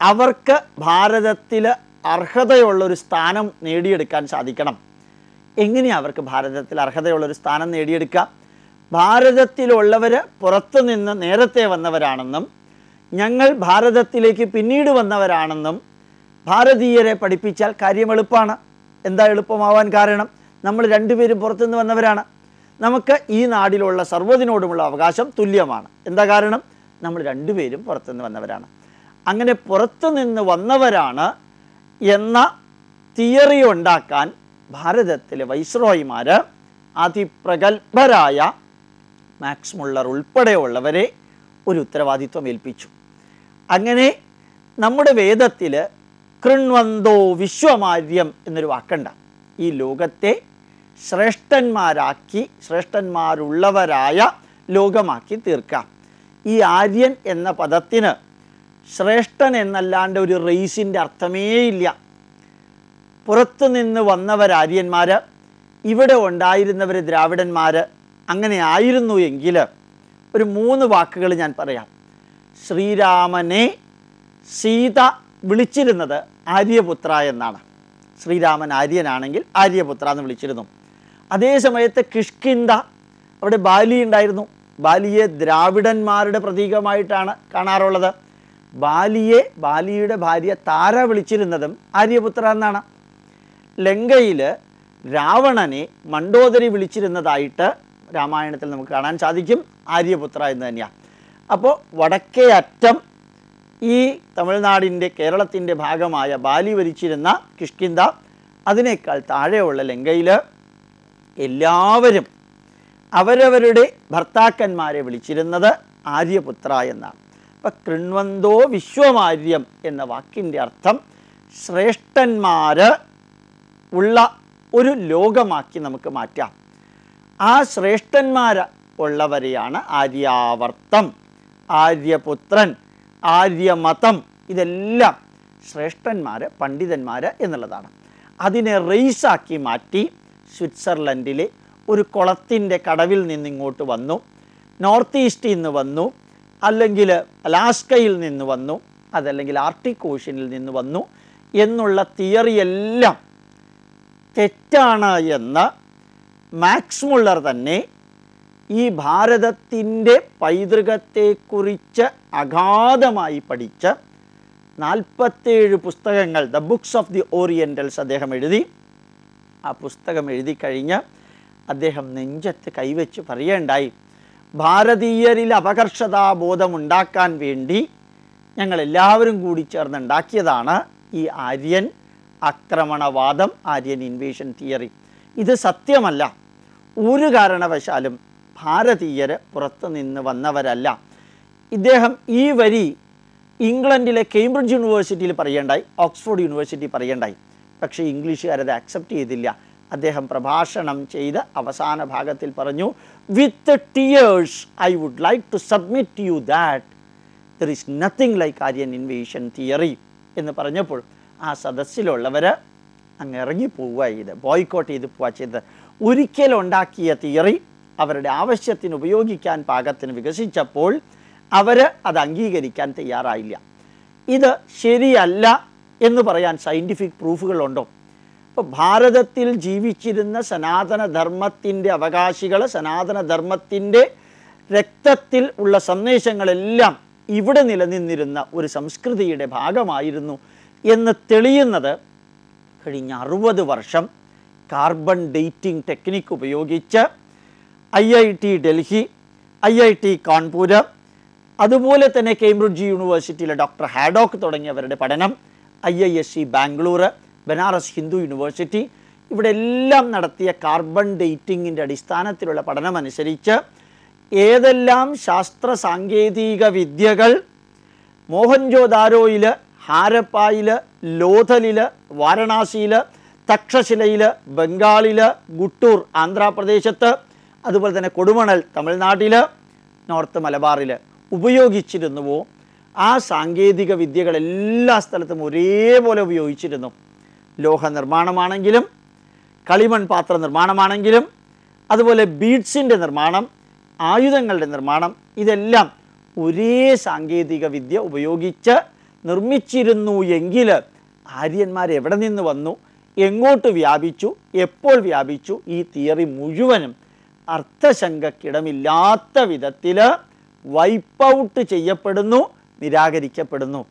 അവർക്ക് ഭാരതത്തിൽ അർഹതയുള്ളൊരു സ്ഥാനം നേടിയെടുക്കാൻ സാധിക്കണം. എങ്ങനെയാണ് അവർക്ക് ഭാരതത്തിൽ അർഹതയുള്ളൊരു സ്ഥാനം നേടിയെടുക്കുക ഭാരതത്തിലുള്ളവർ പുറത്തു നിന്ന് നേരത്തെ വന്നവരാണെന്നും ഞങ്ങൾ ഭാരതത്തിലേക്ക് പിന്നീട് വന്നവരാണെന്നും ഭാരതീയരെ പഠിപ്പിച്ചാൽ കാര്യം എളുപ്പമാണ് എന്താ എളുപ്പമാവാൻ കാരണം? നമ്മൾ രണ്ടുപേരും പുറത്തുനിന്ന് വന്നവരാണ്. നമുക്ക് ഈ നാടിലുള്ള സർവതിനോടുമുള്ള അവകാശം തുല്യമാണ്. എന്താ കാരണം? നമ്മൾ രണ്ടുപേരും പുറത്തുനിന്ന് വന്നവരാണ്. അങ്ങനെ പുറത്തു നിന്ന് വന്നവരാണ് എന്ന തിയറി ഉണ്ടാക്കാൻ ഭാരതത്തിലെ വൈസ്രോയിമാർ അതിപ്രഗത്ഭരായ മാക്സ് മുള്ളർ ഉൾപ്പെടെയുള്ളവരെ ഒരു ഉത്തരവാദിത്വം ഏൽപ്പിച്ചു. അങ്ങനെ നമ്മുടെ വേദത്തിൽ കൃണ്വന്തോ വിശ്വമാര്യം എന്നൊരു വാക്കുണ്ട്. ഈ ലോകത്തെ ശ്രേഷ്ഠന്മാരാക്കി ശ്രേഷ്ഠന്മാരുള്ളവരായ ലോകമാക്കി തീർക്കാം. ഈ ആര്യൻ എന്ന പദത്തിന് ശ്രേഷ്ഠൻ എന്നല്ലാണ്ട് ഒരു റേസിന്റെ അർത്ഥമേ ഇല്ല. പുറത്തു നിന്ന് വന്നവരാര്യന്മാർ ഇവിടെ ഉണ്ടായിരുന്നവർ ദ്രാവിഡന്മാർ അങ്ങനെ ആയിരുന്നു എങ്കിൽ ഒരു മൂന്ന് വാക്കുകൾ ഞാൻ പറയാം. ശ്രീരാമനെ സീത വിളിച്ചിരുന്നത് ആര്യപുത്ര എന്നാണ്. ശ്രീരാമൻ ആര്യനാണെങ്കിൽ ആര്യപുത്ര എന്ന് വിളിച്ചിരുന്നു. അതേ സമയത്ത് കിഷ്കിന്ത അവിടെ ബാലി ഉണ്ടായിരുന്നു. ബാലിയെ ദ്രാവിഡന്മാരുടെ പ്രതീകമായിട്ടാണ് കാണാറുള്ളത്. ബാലിയെ ബാലിയുടെ ഭാര്യ താര വിളിച്ചിരുന്നതും ആര്യപുത്ര എന്നാണ്. ലങ്കയിൽ രാവണനെ മണ്ടോദരി വിളിച്ചിരുന്നതായിട്ട് രാമായണത്തിൽ നമുക്ക് കാണാൻ സാധിക്കും. ആര്യപുത്ര എന്ന് തന്നെയാണ് അപ്പോൾ വടക്കേ അറ്റം ഈ തമിഴ്നാടിന്റെ കേരളത്തിന്റെ ഭാഗമായ ബാലി ഭരിച്ചിരുന്ന കിഷ്കിന്ത അതിനേക്കാൾ താഴെയുള്ള ലങ്കയിൽ എല്ലാവരും അവരവരുടെ ഭർത്താക്കന്മാരെ വിളിച്ചിരുന്നത് ആര്യപുത്ര എന്നാണ്. അപ്പം കൃണ്വന്തോ വിശ്വമാര്യം എന്ന വാക്കിന്റെ അർത്ഥം ശ്രേഷ്ഠന്മാർ ഉള്ള ഒരു ലോകമാക്കി നമുക്ക് മാറ്റാം. ആ ശ്രേഷ്ഠന്മാർ ഉള്ളവരെയാണ് ആര്യാവർത്തം ആര്യപുത്രൻ ആര്യമതം ഇതെല്ലാം ശ്രേഷ്ഠന്മാർ പണ്ഡിതന്മാർ എന്നുള്ളതാണ്. അതിനെ റേസാക്കി മാറ്റി സ്വിറ്റ്സർലൻഡിലെ ഒരു കുളത്തിന്റെ കടവിൽ നിന്നിങ്ങോട്ട് വന്നു. നോർത്ത് ഈസ്റ്റിൽ നിന്ന് വന്നു. അല്ലെങ്കിൽ അലാസ്കയിൽ നിന്ന് വന്നു. അതല്ലെങ്കിൽ ആർട്ടിക് ഓഷ്യനിൽ നിന്ന് വന്നു. എന്നുള്ള തിയറിയെല്ലാം തെറ്റാണ് എന്ന് മാക്സ് മുള്ളർ തന്നെ ഈ ഭാരതത്തിന്റെ പൈതൃകത്തെക്കുറിച്ച് അഗാധമായി പഠിച്ച് നാൽപ്പത്തേഴ് പുസ്തകങ്ങൾ the books of the orientals അദ്ദേഹം എഴുതി. ആ പുസ്തകം എഴുതി കഴിഞ്ഞ് അദ്ദേഹം നെഞ്ചത്ത് കൈവച്ച് പറയേണ്ടായി ഭാരതീയരിൽ അപകർഷതാബോധമുണ്ടാക്കാൻ വേണ്ടി ഞങ്ങൾ എല്ലാവരും കൂടി ചേർന്നുണ്ടാക്കിയതാണ് ഈ ആര്യൻ ആക്രമണവാദം ആര്യൻ ഇൻവേഷൻ തിയറി ഇത് സത്യമല്ല. ഒരു കാരണവശാലും ഭാരതീയർ പുറത്തു നിന്ന് വന്നവരല്ല. ഇദ്ദേഹം ഈ വരി ഇംഗ്ലണ്ടിലെ കേംബ്രിഡ്ജ് യൂണിവേഴ്സിറ്റിയിൽ പറയേണ്ടായി ഓക്സ്ഫോർഡ് യൂണിവേഴ്സിറ്റി പറയേണ്ടായി. പക്ഷേ ഇംഗ്ലീഷുകാരത് അക്സെപ്റ്റ് ചെയ്തില്ല. അദ്ദേഹം പ്രഭാഷണം ചെയ്ത് അവസാന ഭാഗത്തിൽ പറഞ്ഞു with tears I would like to submit you that there is nothing like Aryan invasion theory എന്ന് പറഞ്ഞപ്പോൾ ആ സദസ്സിലുള്ളവർ അങ്ങ് ഇറങ്ങിപ്പോവുക ചെയ്ത് ബോയ്ക്കോട്ട് ചെയ്ത് പോവുക ചെയ്ത്. ഒരിക്കലുണ്ടാക്കിയ തിയറി അവരുടെ ആവശ്യത്തിന് ഉപയോഗിക്കാൻ പാകത്തിന് വികസിച്ചപ്പോൾ അവർ അത് അംഗീകരിക്കാൻ തയ്യാറായില്ല. ഇത് ശരിയല്ല എന്ന് പറയാൻ സയന്റിഫിക് പ്രൂഫുകളുണ്ടോ ഇപ്പോൾ ഭാരതത്തിൽ ജീവിച്ചിരുന്ന സനാതനധർമ്മത്തിന്റെ അവകാശികൾ സനാതനധർമ്മത്തിന്റെ രക്തത്തിൽ ഉള്ള സന്ദേശങ്ങളെല്ലാം ഇവിടെ നിലനിന്നിരുന്ന ഒരു സംസ്കൃതിയുടെ ഭാഗമായിരുന്നു എന്ന് തെളിയുന്നത് കഴിഞ്ഞ അറുപത് വർഷം കാർബൺ ഡേറ്റിംഗ് ടെക്നിക്ക് ഉപയോഗിച്ച് I I T Delhi I I T Kanpur അതുപോലെ തന്നെ കേംബ്രിഡ്ജ് യൂണിവേഴ്സിറ്റിയിലെ ഡോക്ടർ ഹാഡോക്ക് തുടങ്ങിയവരുടെ പഠനം I I S C Bangalore Banaras Hindu university ഇവിടെ എല്ലാം നടത്തിയ കാർബൺ ഡേറ്റിങ്ങിന്റെ അടിസ്ഥാനത്തിലുള്ള പഠനമനുസരിച്ച് ഏതെല്ലാം ശാസ്ത്ര സാങ്കേതിക വിദ്യകൾ മോഹൻജോദാരോയിൽ ഹാരപ്പായിൽ ലോഥലിൽ വാരണാസിയിൽ തക്ഷശിലയിൽ ബംഗാളിൽ ഗുട്ടൂർ ആന്ധ്രാപ്രദേശത്ത് അതുപോലെ തന്നെ കൊടുമണൽ തമിഴ്നാട്ടിൽ നോർത്ത് മലബാറിൽ ഉപയോഗിച്ചിരുന്നുവോ? ആ സാങ്കേതിക വിദ്യകൾ എല്ലാ സ്ഥലത്തും ഒരേപോലെ ഉപയോഗിച്ചിരുന്നു. ലോഹ നിർമ്മാണമാണെങ്കിലും കളിമൺ പാത്ര നിർമ്മാണമാണെങ്കിലും അതുപോലെ ബീഡ്സിന്റെ നിർമ്മാണം ആയുധങ്ങളുടെ നിർമ്മാണം ഇതെല്ലാം ഒരേ സാങ്കേതിക വിദ്യ ഉപയോഗിച്ച് നിർമ്മിച്ചിരുന്നു എങ്കിൽ ആര്യന്മാർ എവിടെ നിന്ന് വന്നു? എങ്ങോട്ട് വ്യാപിച്ചു? എപ്പോൾ വ്യാപിച്ചു? ഈ തിയറി മുഴുവനും അർത്ഥശങ്കക്കിടമില്ലാത്ത വിധത്തിൽ വൈപ്പ് ഔട്ട് ചെയ്യപ്പെടുന്നു. നിരാകരിക്കപ്പെടുന്നു.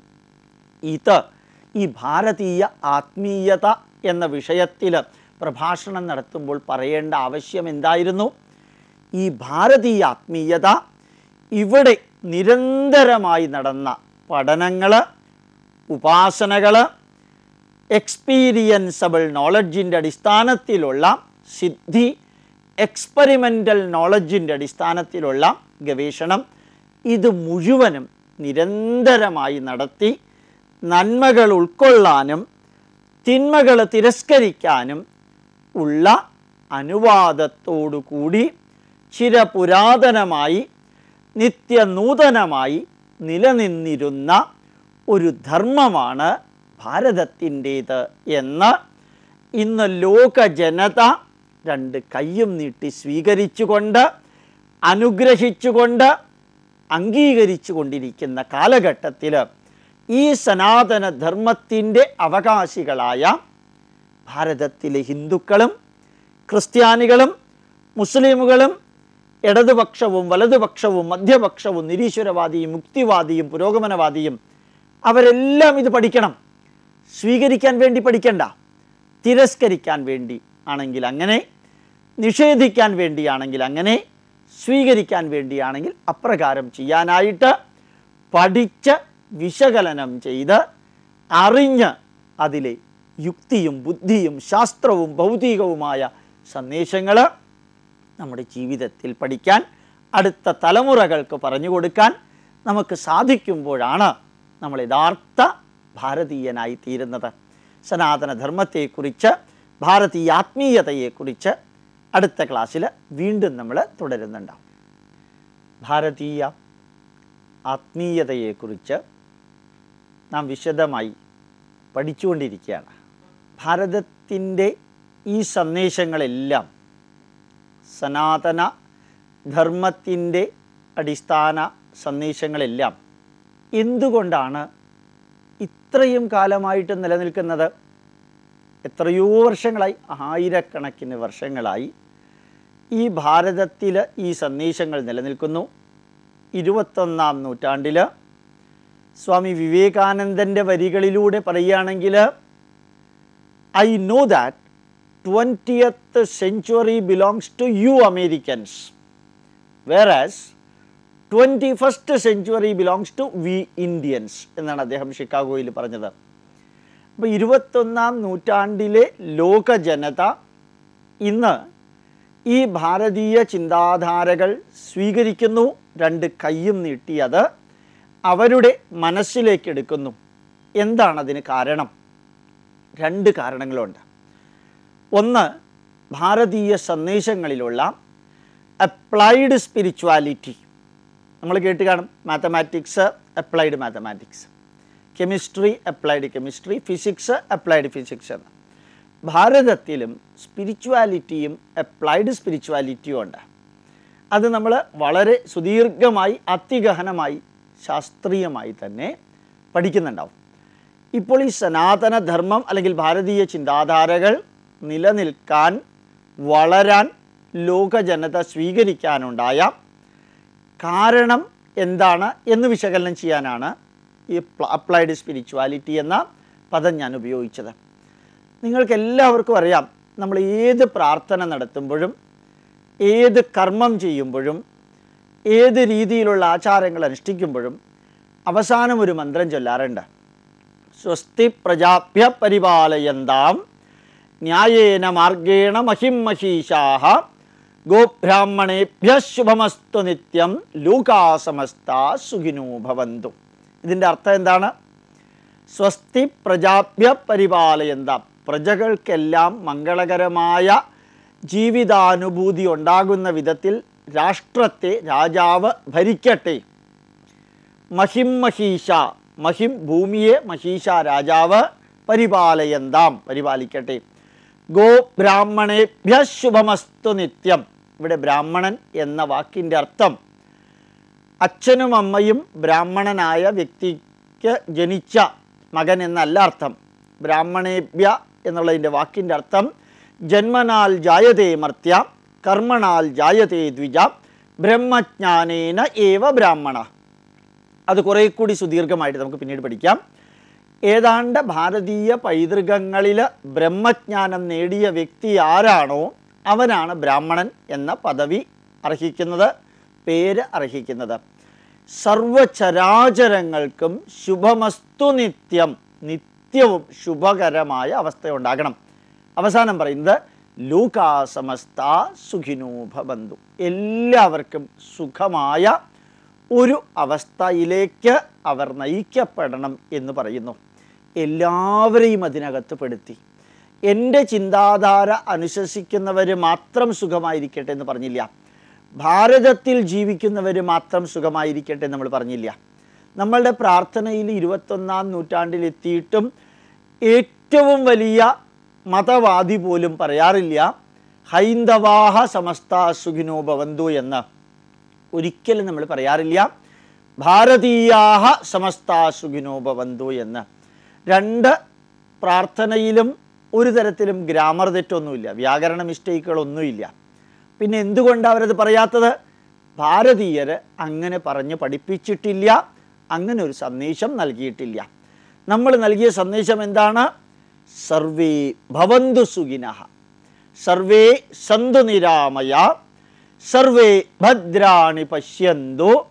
ഇത് ഈ ഭാരതീയ ആത്മീയത എന്ന വിഷയത്തിൽ പ്രഭാഷണം നടത്തുമ്പോൾ പറയേണ്ട ആവശ്യം എന്തായിരുന്നു? ഈ ഭാരതീയ ആത്മീയത ഇവിടെ നിരന്തരമായി നടന്ന പഠനങ്ങൾ ഉപാസനകൾ എക്സ്പീരിയൻസബിൾ നോളജിന്റെ അടിസ്ഥാനത്തിലുള്ള സിദ്ധി എക്സ്പെരിമെന്റൽ നോളജിന്റെ അടിസ്ഥാനത്തിലുള്ള ഗവേഷണം ഇത് മുഴുവനും നിരന്തരമായി നടത്തി നന്മകൾ ഉൾക്കൊള്ളാനും തിന്മകൾ തിരസ്കരിക്കാനും ഉള്ള അനുവാദത്തോടു കൂടി ചിരപുരാതനമായി നിത്യനൂതനമായി നിലനിന്നിരുന്ന ഒരു ധർമ്മമാണ് ഭാരതത്തിന്റേത് എന്ന് ഇന്ന് ലോക ജനത രണ്ട് കൈയും നീട്ടി സ്വീകരിച്ചുകൊണ്ട് അനുഗ്രഹിച്ചുകൊണ്ട് അംഗീകരിച്ചു കൊണ്ടിരിക്കുന്ന കാലഘട്ടത്തിൽ ഈ സനാതനധർമ്മത്തിന്റെ അവകാശികളായ ഭാരതത്തിലെ ഹിന്ദുക്കളും ക്രിസ്ത്യാനികളും മുസ്ലിമുകളും ഇടതുപക്ഷവും വലതുപക്ഷവും മധ്യപക്ഷവും നിരീശ്വരവാദിയും മുക്തിവാദിയും പുരോഗമനവാദിയും അവരെല്ലാം ഇത് പഠിക്കണം. സ്വീകരിക്കാൻ വേണ്ടി പഠിക്കണ്ട. തിരസ്കരിക്കാൻ വേണ്ടി ആണെങ്കിൽ അങ്ങനെ നിഷേധിക്കാൻ വേണ്ടിയാണെങ്കിൽ അങ്ങനെ സ്വീകരിക്കാൻ വേണ്ടിയാണെങ്കിൽ അപ്രകാരം ചെയ്യാനായിട്ട് പഠിച്ച് വിശകലനം ചെയ്ത് അറിഞ്ഞ് അതിലെ യുക്തിയും ബുദ്ധിയും ശാസ്ത്രവും ഭൗതികവുമായ സന്ദേശങ്ങൾ നമ്മുടെ ജീവിതത്തിൽ പഠിക്കാൻ അടുത്ത തലമുറകൾക്ക് പറഞ്ഞു കൊടുക്കാൻ നമുക്ക് സാധിക്കുമ്പോഴാണ് നമ്മൾ യഥാർത്ഥ ഭാരതീയനായി തീരുന്നത്. സനാതനധർമ്മത്തെക്കുറിച്ച് ഭാരതീയ ആത്മീയതയെക്കുറിച്ച് അടുത്ത ക്ലാസ്സിൽ വീണ്ടും നമ്മൾ തുടരുന്നുണ്ടാവും ഭാരതീയ ആത്മീയതയെക്കുറിച്ച് നാം വിശദമായി പഠിച്ചുകൊണ്ടിരിക്കുകയാണ്. ഭാരതത്തിന്റെ ഈ സന്ദേശങ്ങളെല്ലാം സനാതന ധർമ്മത്തിന്റെ അടിസ്ഥാന സന്ദേശങ്ങളെല്ലാം എന്തുകൊണ്ടാണ് ഇത്രയും കാലമായിട്ട് നിലനിൽക്കുന്നത്? എത്രയോ വർഷങ്ങളായി ആയിരക്കണക്കിന് വർഷങ്ങളായി ഈ ഭാരതത്തിൽ ഈ സന്ദേശങ്ങൾ നിലനിൽക്കുന്നു. ഇരുപത്തൊന്നാം നൂറ്റാണ്ടിൽ സ്വാമി വിവേകാനന്ദന്റെ വരികളിലൂടെ പറയുകയാണെങ്കിൽ I know that twentieth century belongs to you Americans whereas twenty first century belongs to we Indians എന്നാണ് അദ്ദേഹം ഷിക്കാഗോയിൽ പറഞ്ഞത്. അപ്പോൾ ഇരുപത്തൊന്നാം നൂറ്റാണ്ടിലെ ലോക ജനത ഇന്ന് ഈ ഭാരതീയ ചിന്താധാരകൾ സ്വീകരിക്കുന്നു. രണ്ട് കൈയും നീട്ടി അത് അവരുടെ മനസ്സിലേക്ക് എടുക്കുന്നു. എന്താണ് അതിന് കാരണം? രണ്ട് കാരണങ്ങളുണ്ട്. ഒന്ന് ഭാരതീയ സന്ദേശങ്ങളിലുള്ള അപ്ലൈഡ് സ്പിരിച്വാലിറ്റി നമ്മൾ കേട്ട് കാണും mathematics applied mathematics chemistry applied chemistry physics applied physics എന്ന്. ഭാരതത്തിലും സ്പിരിച്വാലിറ്റിയും അപ്ലൈഡ് സ്പിരിച്വാലിറ്റിയും ഉണ്ട്. അത് നമ്മൾ വളരെ സുദീർഘമായി അതിഗഹനമായി ശാസ്ത്രീയമായി തന്നെ പഠിക്കുന്നുണ്ടാവും. ഇപ്പോൾ ഈ സനാതനധർമ്മം അല്ലെങ്കിൽ ഭാരതീയ ചിന്താധാരകൾ നിലനിൽക്കാൻ വളരാൻ ലോക ജനത സ്വീകരിക്കാനുണ്ടായ കാരണം എന്താണ് എന്ന് വിശകലനം ചെയ്യാനാണ് ഈ അപ്ലൈഡ് സ്പിരിച്വാലിറ്റി എന്ന പദം ഞാൻ ഉപയോഗിച്ചത്. നിങ്ങൾക്ക് എല്ലാവർക്കും അറിയാം നമ്മൾ ഏത് പ്രാർത്ഥന നടത്തുമ്പോഴും ഏത് കർമ്മം ചെയ്യുമ്പോഴും ഏത് രീതിയിലുള്ള ആചാരങ്ങൾ അനുഷ്ഠിക്കുമ്പോഴും അവസാനം ഒരു മന്ത്രം ചൊല്ലാറുണ്ട്. സ്വസ്തി പ്രജാഭ്യ പരിപാലയന്താം ന്യായേന മാർഗേണ മഹിം മഹീഷാഹ ഗോബ്രാഹ്മണേഭ്യ ശുഭമസ്തു നിത്യം ലൂകാസമസ്ത സുഖിനോ ഭവന്തു. ഇതിന്റെ അർത്ഥം എന്താണ്? സ്വസ്തി പ്രജാഭ്യ പരിപാലയന്ത. പ്രജകൾക്കെല്ലാം മംഗളകരമായ ജീവിതാനുഭൂതി ഉണ്ടാകുന്ന വിധത്തിൽ രാഷ്ട്രത്തെ രാജാവ് ഭരിക്കട്ടെ. മഹിം മഹീഷ മഹിം ഭൂമിയെ മഹീഷ രാജാവ് പരിപാലയന്താം പരിപാലിക്കട്ടെ. ഗോ ബ്രാഹ്മണേഭ്യ ശുഭമസ്തു നിത്യം. ഇവിടെ ബ്രാഹ്മണൻ എന്ന വാക്കിന്റെ അർത്ഥം അച്ഛനും അമ്മയും ബ്രാഹ്മണനായ വ്യക്തിക്ക് ജനിച്ച മകൻ എന്നല്ല അർത്ഥം. ബ്രാഹ്മണേഭ്യ എന്നുള്ളതിന്റെ വാക്കിന്റെ അർത്ഥം ജന്മനാൽ ജായതേ മർത്യ കർമ്മണാൽ ജായതേ ദ്വിജ ബ്രഹ്മജ്ഞാനേന ഏവ ബ്രാഹ്മണ. അത് കുറേ കൂടി സുദീർഘമായിട്ട് നമുക്ക് പിന്നീട് പഠിക്കാം. ഏതാണ്ട് ഭാരതീയ പൈതൃകങ്ങളിൽ ബ്രഹ്മജ്ഞാനം നേടിയ വ്യക്തി ആരാണോ അവനാണ് ബ്രാഹ്മണൻ എന്ന പദവി അർഹിക്കുന്നത് പേര് അർഹിക്കുന്നത്. സർവചരാചരങ്ങൾക്കും ശുഭമസ്തു നിത്യം നിത്യവും ശുഭകരമായ അവസ്ഥയുണ്ടാകണം. അവസാനം പറയുന്നത് ലൂകാസമസ്ത സുഖിനോ ഭവന്തു. എല്ലാവർക്കും സുഖമായ ഒരു അവസ്ഥയിലേക്ക് അവർ നയിക്കപ്പെടണം എന്ന് പറയുന്നു. എല്ലാവരെയും അതിനകത്ത് പെടുത്തി. എന്റെ ചിന്താധാര അനുശസിക്കുന്നവർ മാത്രം സുഖമായിരിക്കട്ടെ എന്ന് പറഞ്ഞില്ല. ഭാരതത്തിൽ ജീവിക്കുന്നവർ മാത്രം സുഖമായിരിക്കട്ടെ നമ്മൾ പറഞ്ഞില്ല. നമ്മളുടെ പ്രാർത്ഥനയിൽ ഇരുപത്തൊന്നാം നൂറ്റാണ്ടിലെത്തിയിട്ടും ഏറ്റവും വലിയ മതവാദി പോലും പറയാറില്ല. ഹൈന്ദവാഹ സമസ്ത സുഖിനോ ഭവന്തു എന്ന്. ഒരിക്കലും നമ്മൾ പറയാറില്ല. ഭാരതീയാഹ സമസ്ത സുഖിനോ ഭവന്തു എന്ന്. രണ്ട് പ്രാർത്ഥനയിലും ഒരു തരത്തിലും ഗ്രാമർ തെറ്റൊന്നുമില്ല. വ്യാകരണ മിസ്റ്റേക്കുകളൊന്നുമില്ല. പിന്നെ എന്തുകൊണ്ടാണ് അവരത് പറയാത്തത്? ഭാരതീയർ അങ്ങനെ പറഞ്ഞ് പഠിപ്പിച്ചിട്ടില്ല. അങ്ങനെ ഒരു സന്ദേശം നൽകിയിട്ടില്ല. നമ്മൾ നൽകിയ സന്ദേശം എന്താണ്? സർവേ ഭവന്തു സുഖിന. സർവേ സന്തു നിരാമയ. സർവേ ഭദ്രാണി പശ്യന്തു.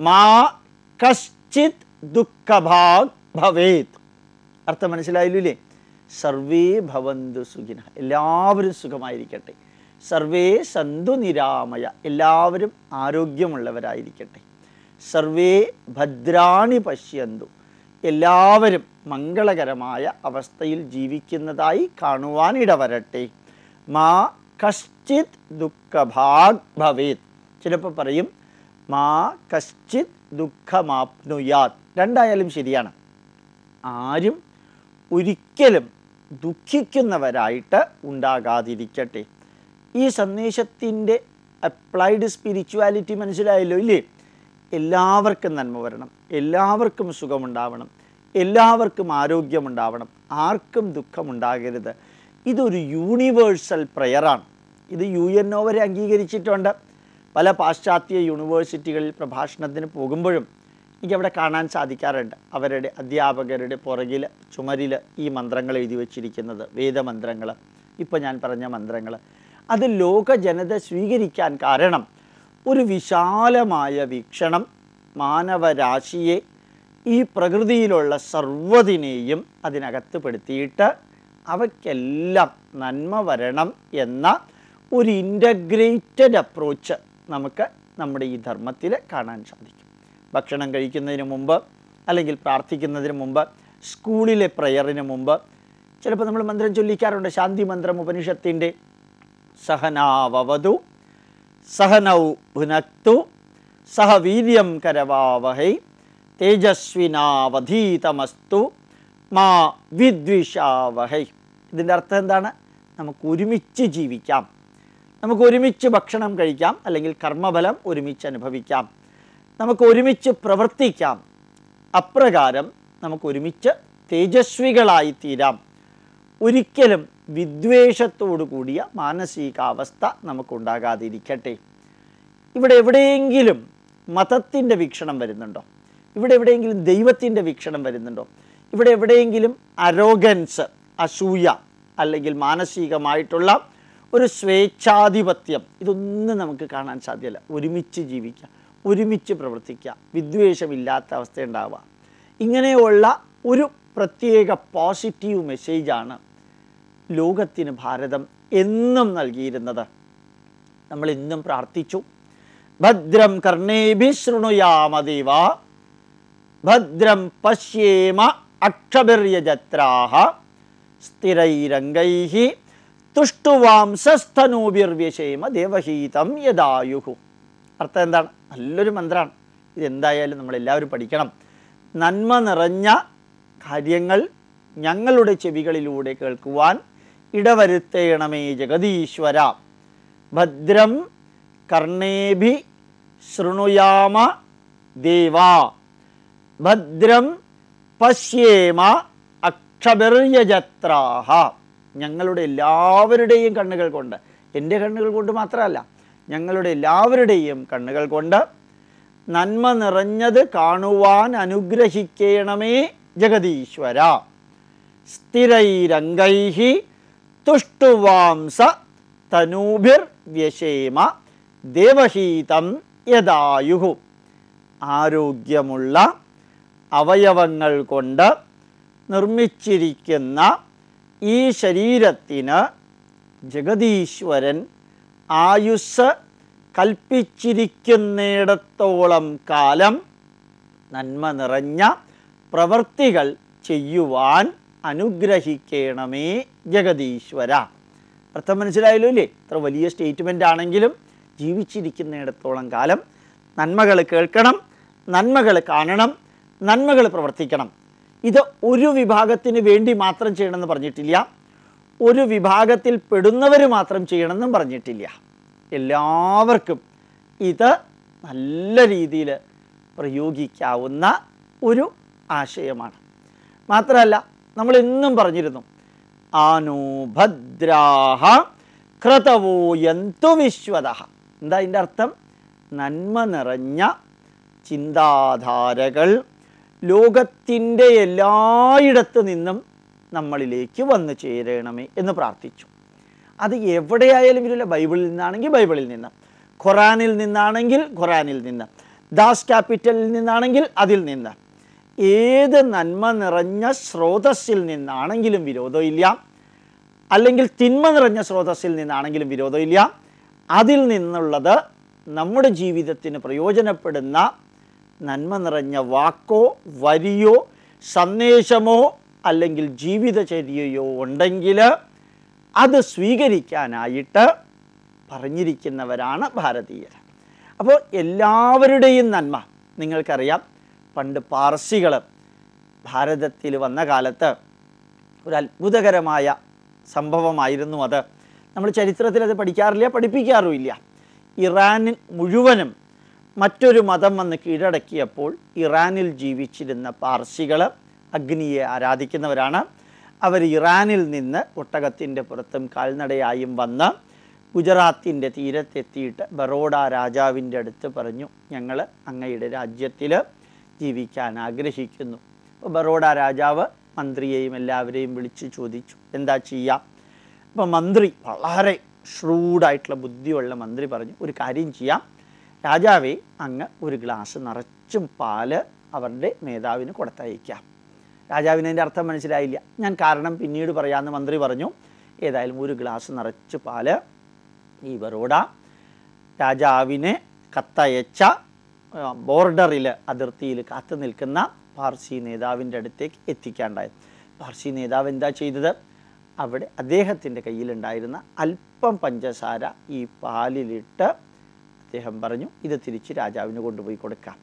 മാ കശ്ചിത് ദുഃഖഭാഗ് ഭവേത്. അർത്ഥം മനസ്സിലായില്ലേ? സർവേ ഭവന്തു സുഖിന. എല്ലാവരും സുഖമായിരിക്കട്ടെ. സർവേ സന്തു നിരാമയ. എല്ലാവരും ആരോഗ്യമുള്ളവരായിരിക്കട്ടെ. സർവേ ഭദ്രാണി പശ്യന്തു. എല്ലാവരും മംഗളകരമായ അവസ്ഥയിൽ ജീവിക്കുന്നതായി കാണുവാൻ ഇടവരട്ടെ. മാ കശ്ചിത് ദുഃഖഭാഗ് ഭവേത്. ചിലപ്പോൾ പറയും മാ കശ്ചിത് ദുഃഖമാപ്നുയാത്. രണ്ടായാലും ശരിയാണ്. ആരും ഒരിക്കലും ദുഃഖിക്കുന്നവരായിട്ട് ഉണ്ടാകാതിരിക്കട്ടെ. ഈ സന്ദേശത്തിന്റെ അപ്ലൈഡ് സ്പിരിച്വാലിറ്റി മനസ്സിലായല്ലോ ഇല്ലേ? എല്ലാവർക്കും നന്മ വരണം. എല്ലാവർക്കും സുഖമുണ്ടാവണം. എല്ലാവർക്കും ആരോഗ്യമുണ്ടാവണം. ആർക്കും ദുഃഖമുണ്ടാകരുത്. ഇതൊരു യൂണിവേഴ്സൽ പ്രയറാണ് ഇത് യു എൻ ഒ വരെ അംഗീകരിച്ചിട്ടുണ്ട്. പല പാശ്ചാത്യ യൂണിവേഴ്സിറ്റികളിൽ പ്രഭാഷണത്തിന് പോകുമ്പോഴും എനിക്കവിടെ കാണാൻ സാധിക്കാറുണ്ട്. അവരുടെ അധ്യാപകരുടെ പുറകിൽ ചുമരിൽ ഈ മന്ത്രങ്ങൾ എഴുതി വച്ചിരിക്കുന്നത് വേദമന്ത്രങ്ങൾ. ഇപ്പോൾ ഞാൻ പറഞ്ഞ മന്ത്രങ്ങൾ. അത് ലോക ജനത സ്വീകരിക്കാൻ കാരണം ഒരു വിശാലമായ വീക്ഷണം മാനവരാശിയെ ഈ പ്രകൃതിയിലുള്ള സർവതിനെയും അതിനകത്ത് പെടുത്തിയിട്ട് അവയ്ക്കെല്ലാം നന്മ വരണം എന്ന ഒരു ഇന്റഗ്രേറ്റഡ് അപ്രോച്ച് നമുക്ക് നമ്മുടെ ഈ ധർമ്മത്തിൽ കാണാൻ സാധിക്കും. ഭക്ഷണം കഴിക്കുന്നതിന് മുമ്പ് അല്ലെങ്കിൽ പ്രാർത്ഥിക്കുന്നതിന് മുമ്പ് സ്കൂളിലെ പ്രയറിന് മുമ്പ് ചിലപ്പോൾ നമ്മൾ മന്ത്രം ചൊല്ലിക്കാറുണ്ട് ശാന്തി മന്ത്രം ഉപനിഷത്തിന്റെ സഹനാവവതു. സഹനൗ ഭുനക്തു സഹ വീര്യം കരവാവഹൈ തേജസ്വിനാവധീതമസ്തു മാ വിദ്വിഷാവഹൈ. ഇതിന്റെ അർത്ഥം എന്താണ്? നമുക്ക് ഒരുമിച്ച് ജീവിക്കാം. നമുക്ക് ഒരുമിച്ച് ഭക്ഷണം കഴിക്കാം അല്ലെങ്കിൽ കർമ്മഫലം ഒരുമിച്ച് അനുഭവിക്കാം. നമുക്ക് ഒരുമിച്ച് പ്രവർത്തിക്കാം. അപ്രകാരം നമുക്ക് ഒരുമിച്ച് തേജസ്വികളായിത്തീരാം. ഒരിക്കലും വിദ്വേഷത്തോടു കൂടിയ മാനസികാവസ്ഥ നമുക്കുണ്ടാകാതിരിക്കട്ടെ. ഇവിടെ എവിടെയെങ്കിലും മതത്തിന്റെ വീക്ഷണം വരുന്നുണ്ടോ? ഇവിടെ എവിടെയെങ്കിലും ദൈവത്തിന്റെ വീക്ഷണം വരുന്നുണ്ടോ? ഇവിടെ എവിടെയെങ്കിലും അരോഗൻസ് അസൂയ അല്ലെങ്കിൽ മാനസികമായിട്ടുള്ള ഒരു സ്വേച്ഛാധിപത്യം ഇതൊന്നും നമുക്ക് കാണാൻ സാധ്യമല്ല. ഒരുമിച്ച് ജീവിക്കുക ഒരുമിച്ച് പ്രവർത്തിക്കുക വിദ്വേഷമില്ലാത്ത അവസ്ഥ ഉണ്ടാവുക ഇങ്ങനെയുള്ള ഒരു പ്രത്യേക പോസിറ്റീവ് മെസ്സേജാണ് ലോകത്തിന് ഭാരതം എന്നും നൽകിയിരുന്നത്. നമ്മൾ ഇന്നും പ്രാർത്ഥിച്ചു. ഭദ്രം കർണേഭിശൃണുയാമദേവ ഭദ്രം പശ്യേമ അക്ഷഭിര്യജത്രാഹ സ്ഥിരൈരംഗൈ തുഷ്ടുവാംസസ്ഥനൂപിർവ്യശേമ ദേവഹീതം യദായുഹു. അർത്ഥം എന്താണ്? നല്ലൊരു മന്ത്രമാണ് ഇതെന്തായാലും നമ്മളെല്ലാവരും പഠിക്കണം. നന്മ നിറഞ്ഞ കാര്യങ്ങൾ ഞങ്ങളുടെ ചെവികളിലൂടെ കേൾക്കുവാൻ ഇടവരുത്തേണമേ ജഗതീശ്വര ഭദ്രം കർണേഭി ശൃണുയാമ ദേവ. ഭദ്രം പശ്യേമ അക്ഷബിർയജത്രാഹ ഞങ്ങളുടെ എല്ലാവരുടെയും കണ്ണുകൾ കൊണ്ട് എന്റെ കണ്ണുകൾ കൊണ്ട് മാത്രമല്ല ഞങ്ങളുടെ എല്ലാവരുടെയും കണ്ണുകൾ കൊണ്ട് നന്മ നിറഞ്ഞത് കാണുവാൻ അനുഗ്രഹിക്കണമേ ജഗതീശ്വര സ്ഥിരൈരംഗൈ തുഷ്ടുവാംസ തനൂഭിർ വ്യശേമ ദേവഹീതം യഥായുഹു ആരോഗ്യമുള്ള അവയവങ്ങൾ കൊണ്ട് നിർമ്മിച്ചിരിക്കുന്ന ഈ ശരീരത്തിന് ജഗതീശ്വരൻ ആയുസ് കൽപ്പിച്ചിരിക്കുന്നിടത്തോളം കാലം നന്മ നിറഞ്ഞ പ്രവർത്തികൾ ചെയ്യുവാൻ അനുഗ്രഹിക്കണമേ ജഗതീശ്വര അർത്ഥം മനസ്സിലായല്ലോ ഇല്ലേ? ഇത്ര വലിയ സ്റ്റേറ്റ്മെന്റ് ആണെങ്കിലും ജീവിച്ചിരിക്കുന്നിടത്തോളം കാലം നന്മകൾ കേൾക്കണം നന്മകൾ കാണണം നന്മകൾ പ്രവർത്തിക്കണം. ഇത് ഒരു വിഭാഗത്തിന് വേണ്ടി മാത്രം ചെയ്യണമെന്ന് പറഞ്ഞിട്ടില്ല. ഒരു വിഭാഗത്തിൽ പെടുന്നവർ മാത്രം ചെയ്യണമെന്നും പറഞ്ഞിട്ടില്ല. എല്ലാവർക്കും ഇത് നല്ല രീതിയിൽ പ്രയോഗിക്കാവുന്ന ഒരു ആശയമാണ്. മാത്രമല്ല നമ്മൾ എന്നും പറഞ്ഞിരുന്നു. ആനോ ഭദ്രാഹ ക്രതവോ വിശ്വത എന്താ അതിന്റെ അർത്ഥം? നന്മ നിറഞ്ഞ ചിന്താധാരകൾ ലോകത്തിന്റെ എല്ലായിടത്തു നിന്നും നമ്മളിലേക്ക് വന്നു ചേരണമേ എന്ന് പ്രാർത്ഥിച്ചു. അത് എവിടെയായാലും ഇതില്ല ബൈബിളിൽ നിന്നാണെങ്കിൽ ബൈബിളിൽ നിന്ന്. ഖുറാനിൽ നിന്നാണെങ്കിൽ ഖുറാനിൽ നിന്ന്. ദാസ് ക്യാപിറ്റലിൽ നിന്നാണെങ്കിൽ അതിൽ നിന്ന്. ഏത് നന്മ നിറഞ്ഞ സ്രോതസ്സിൽ നിന്നാണെങ്കിലും വിരോധമില്ല. അല്ലെങ്കിൽ തിന്മ നിറഞ്ഞ സ്രോതസ്സിൽ നിന്നാണെങ്കിലും വിരോധമില്ല. അതിൽ നിന്നുള്ളത് നമ്മുടെ ജീവിതത്തിന് പ്രയോജനപ്പെടുന്ന നന്മ നിറഞ്ഞ വാക്കോ വരിയോ സന്ദേശമോ അല്ലെങ്കിൽ ജീവിതചര്യയോ ഉണ്ടെങ്കിൽ അത് സ്വീകരിക്കാനായിട്ട് പറഞ്ഞിരിക്കുന്നവരാണ് ഭാരതീയർ. അപ്പോൾ എല്ലാവരുടെയും നന്മ നിങ്ങൾക്കറിയാം. പണ്ട് പാർസികൾ ഭാരതത്തിൽ വന്ന കാലത്ത് ഒരു അത്ഭുതകരമായ സംഭവമായിരുന്നു അത്. നമ്മൾ ചരിത്രത്തിൽ അത് പഠിക്കാറില്ല പഠിപ്പിക്കാറുമില്ല. ഇറാനിൽ മുഴുവനും മറ്റൊരു മതം വന്ന് കീഴടക്കിയപ്പോൾ ഇറാനിൽ ജീവിച്ചിരുന്ന പാർസികൾ അഗ്നിയെ ആരാധിക്കുന്നവരാണ്. അവർ ഇറാനിൽ നിന്ന് ഒട്ടകത്തിന്റെ പുറത്തും കാൽനടയായും വന്ന് ഗുജറാത്തിന്റെ തീരത്തെത്തിയിട്ട് ബറോഡ രാജാവിന്റെ അടുത്ത് പറഞ്ഞു ഞങ്ങൾ അങ്ങയുടെ രാജ്യത്തിൽ ജീവിക്കാൻ ആഗ്രഹിക്കുന്നു. അപ്പോൾ ബറോഡ രാജാവ് മന്ത്രിയെയും എല്ലാവരെയും വിളിച്ച് ചോദിച്ചു എന്താ ചെയ്യാം? അപ്പോൾ മന്ത്രി വളരെ ഷ്രൂഡായിട്ടുള്ള ബുദ്ധിയുള്ള മന്ത്രി പറഞ്ഞു ഒരു കാര്യം ചെയ്യാം. രാജാവേ അങ്ങ് ഒരു ഗ്ലാസ് നിറച്ചും പാൽ അവരുടെ നേതാവിന് കൊടുത്തയക്കാം രാജാവിന് അതിന്റെ അർത്ഥം മനസ്സിലായില്ല. ഞാൻ കാരണം പിന്നീട് പറയാമെന്ന് മന്ത്രി പറഞ്ഞു. ഏതായാലും ഒരു ഗ്ലാസ് നിറച്ച് പാൽ ഈ ബറോഡ രാജാവിനെ കത്തയച്ച ബോർഡറിൽ അതിർത്തിയിൽ കാത്തു നിൽക്കുന്ന പാർസി നേതാവിന്റെ അടുത്തേക്ക് എത്തിക്കാണ്ടായത് പാർസി നേതാവ് എന്താ ചെയ്തത്? അവിടെ അദ്ദേഹത്തിന്റെ കയ്യിലുണ്ടായിരുന്ന അല്പം പഞ്ചസാര ഈ പാലിലിട്ട് അദ്ദേഹം പറഞ്ഞു ഇത് തിരിച്ച് രാജാവിന് കൊണ്ടുപോയി കൊടുക്കാം.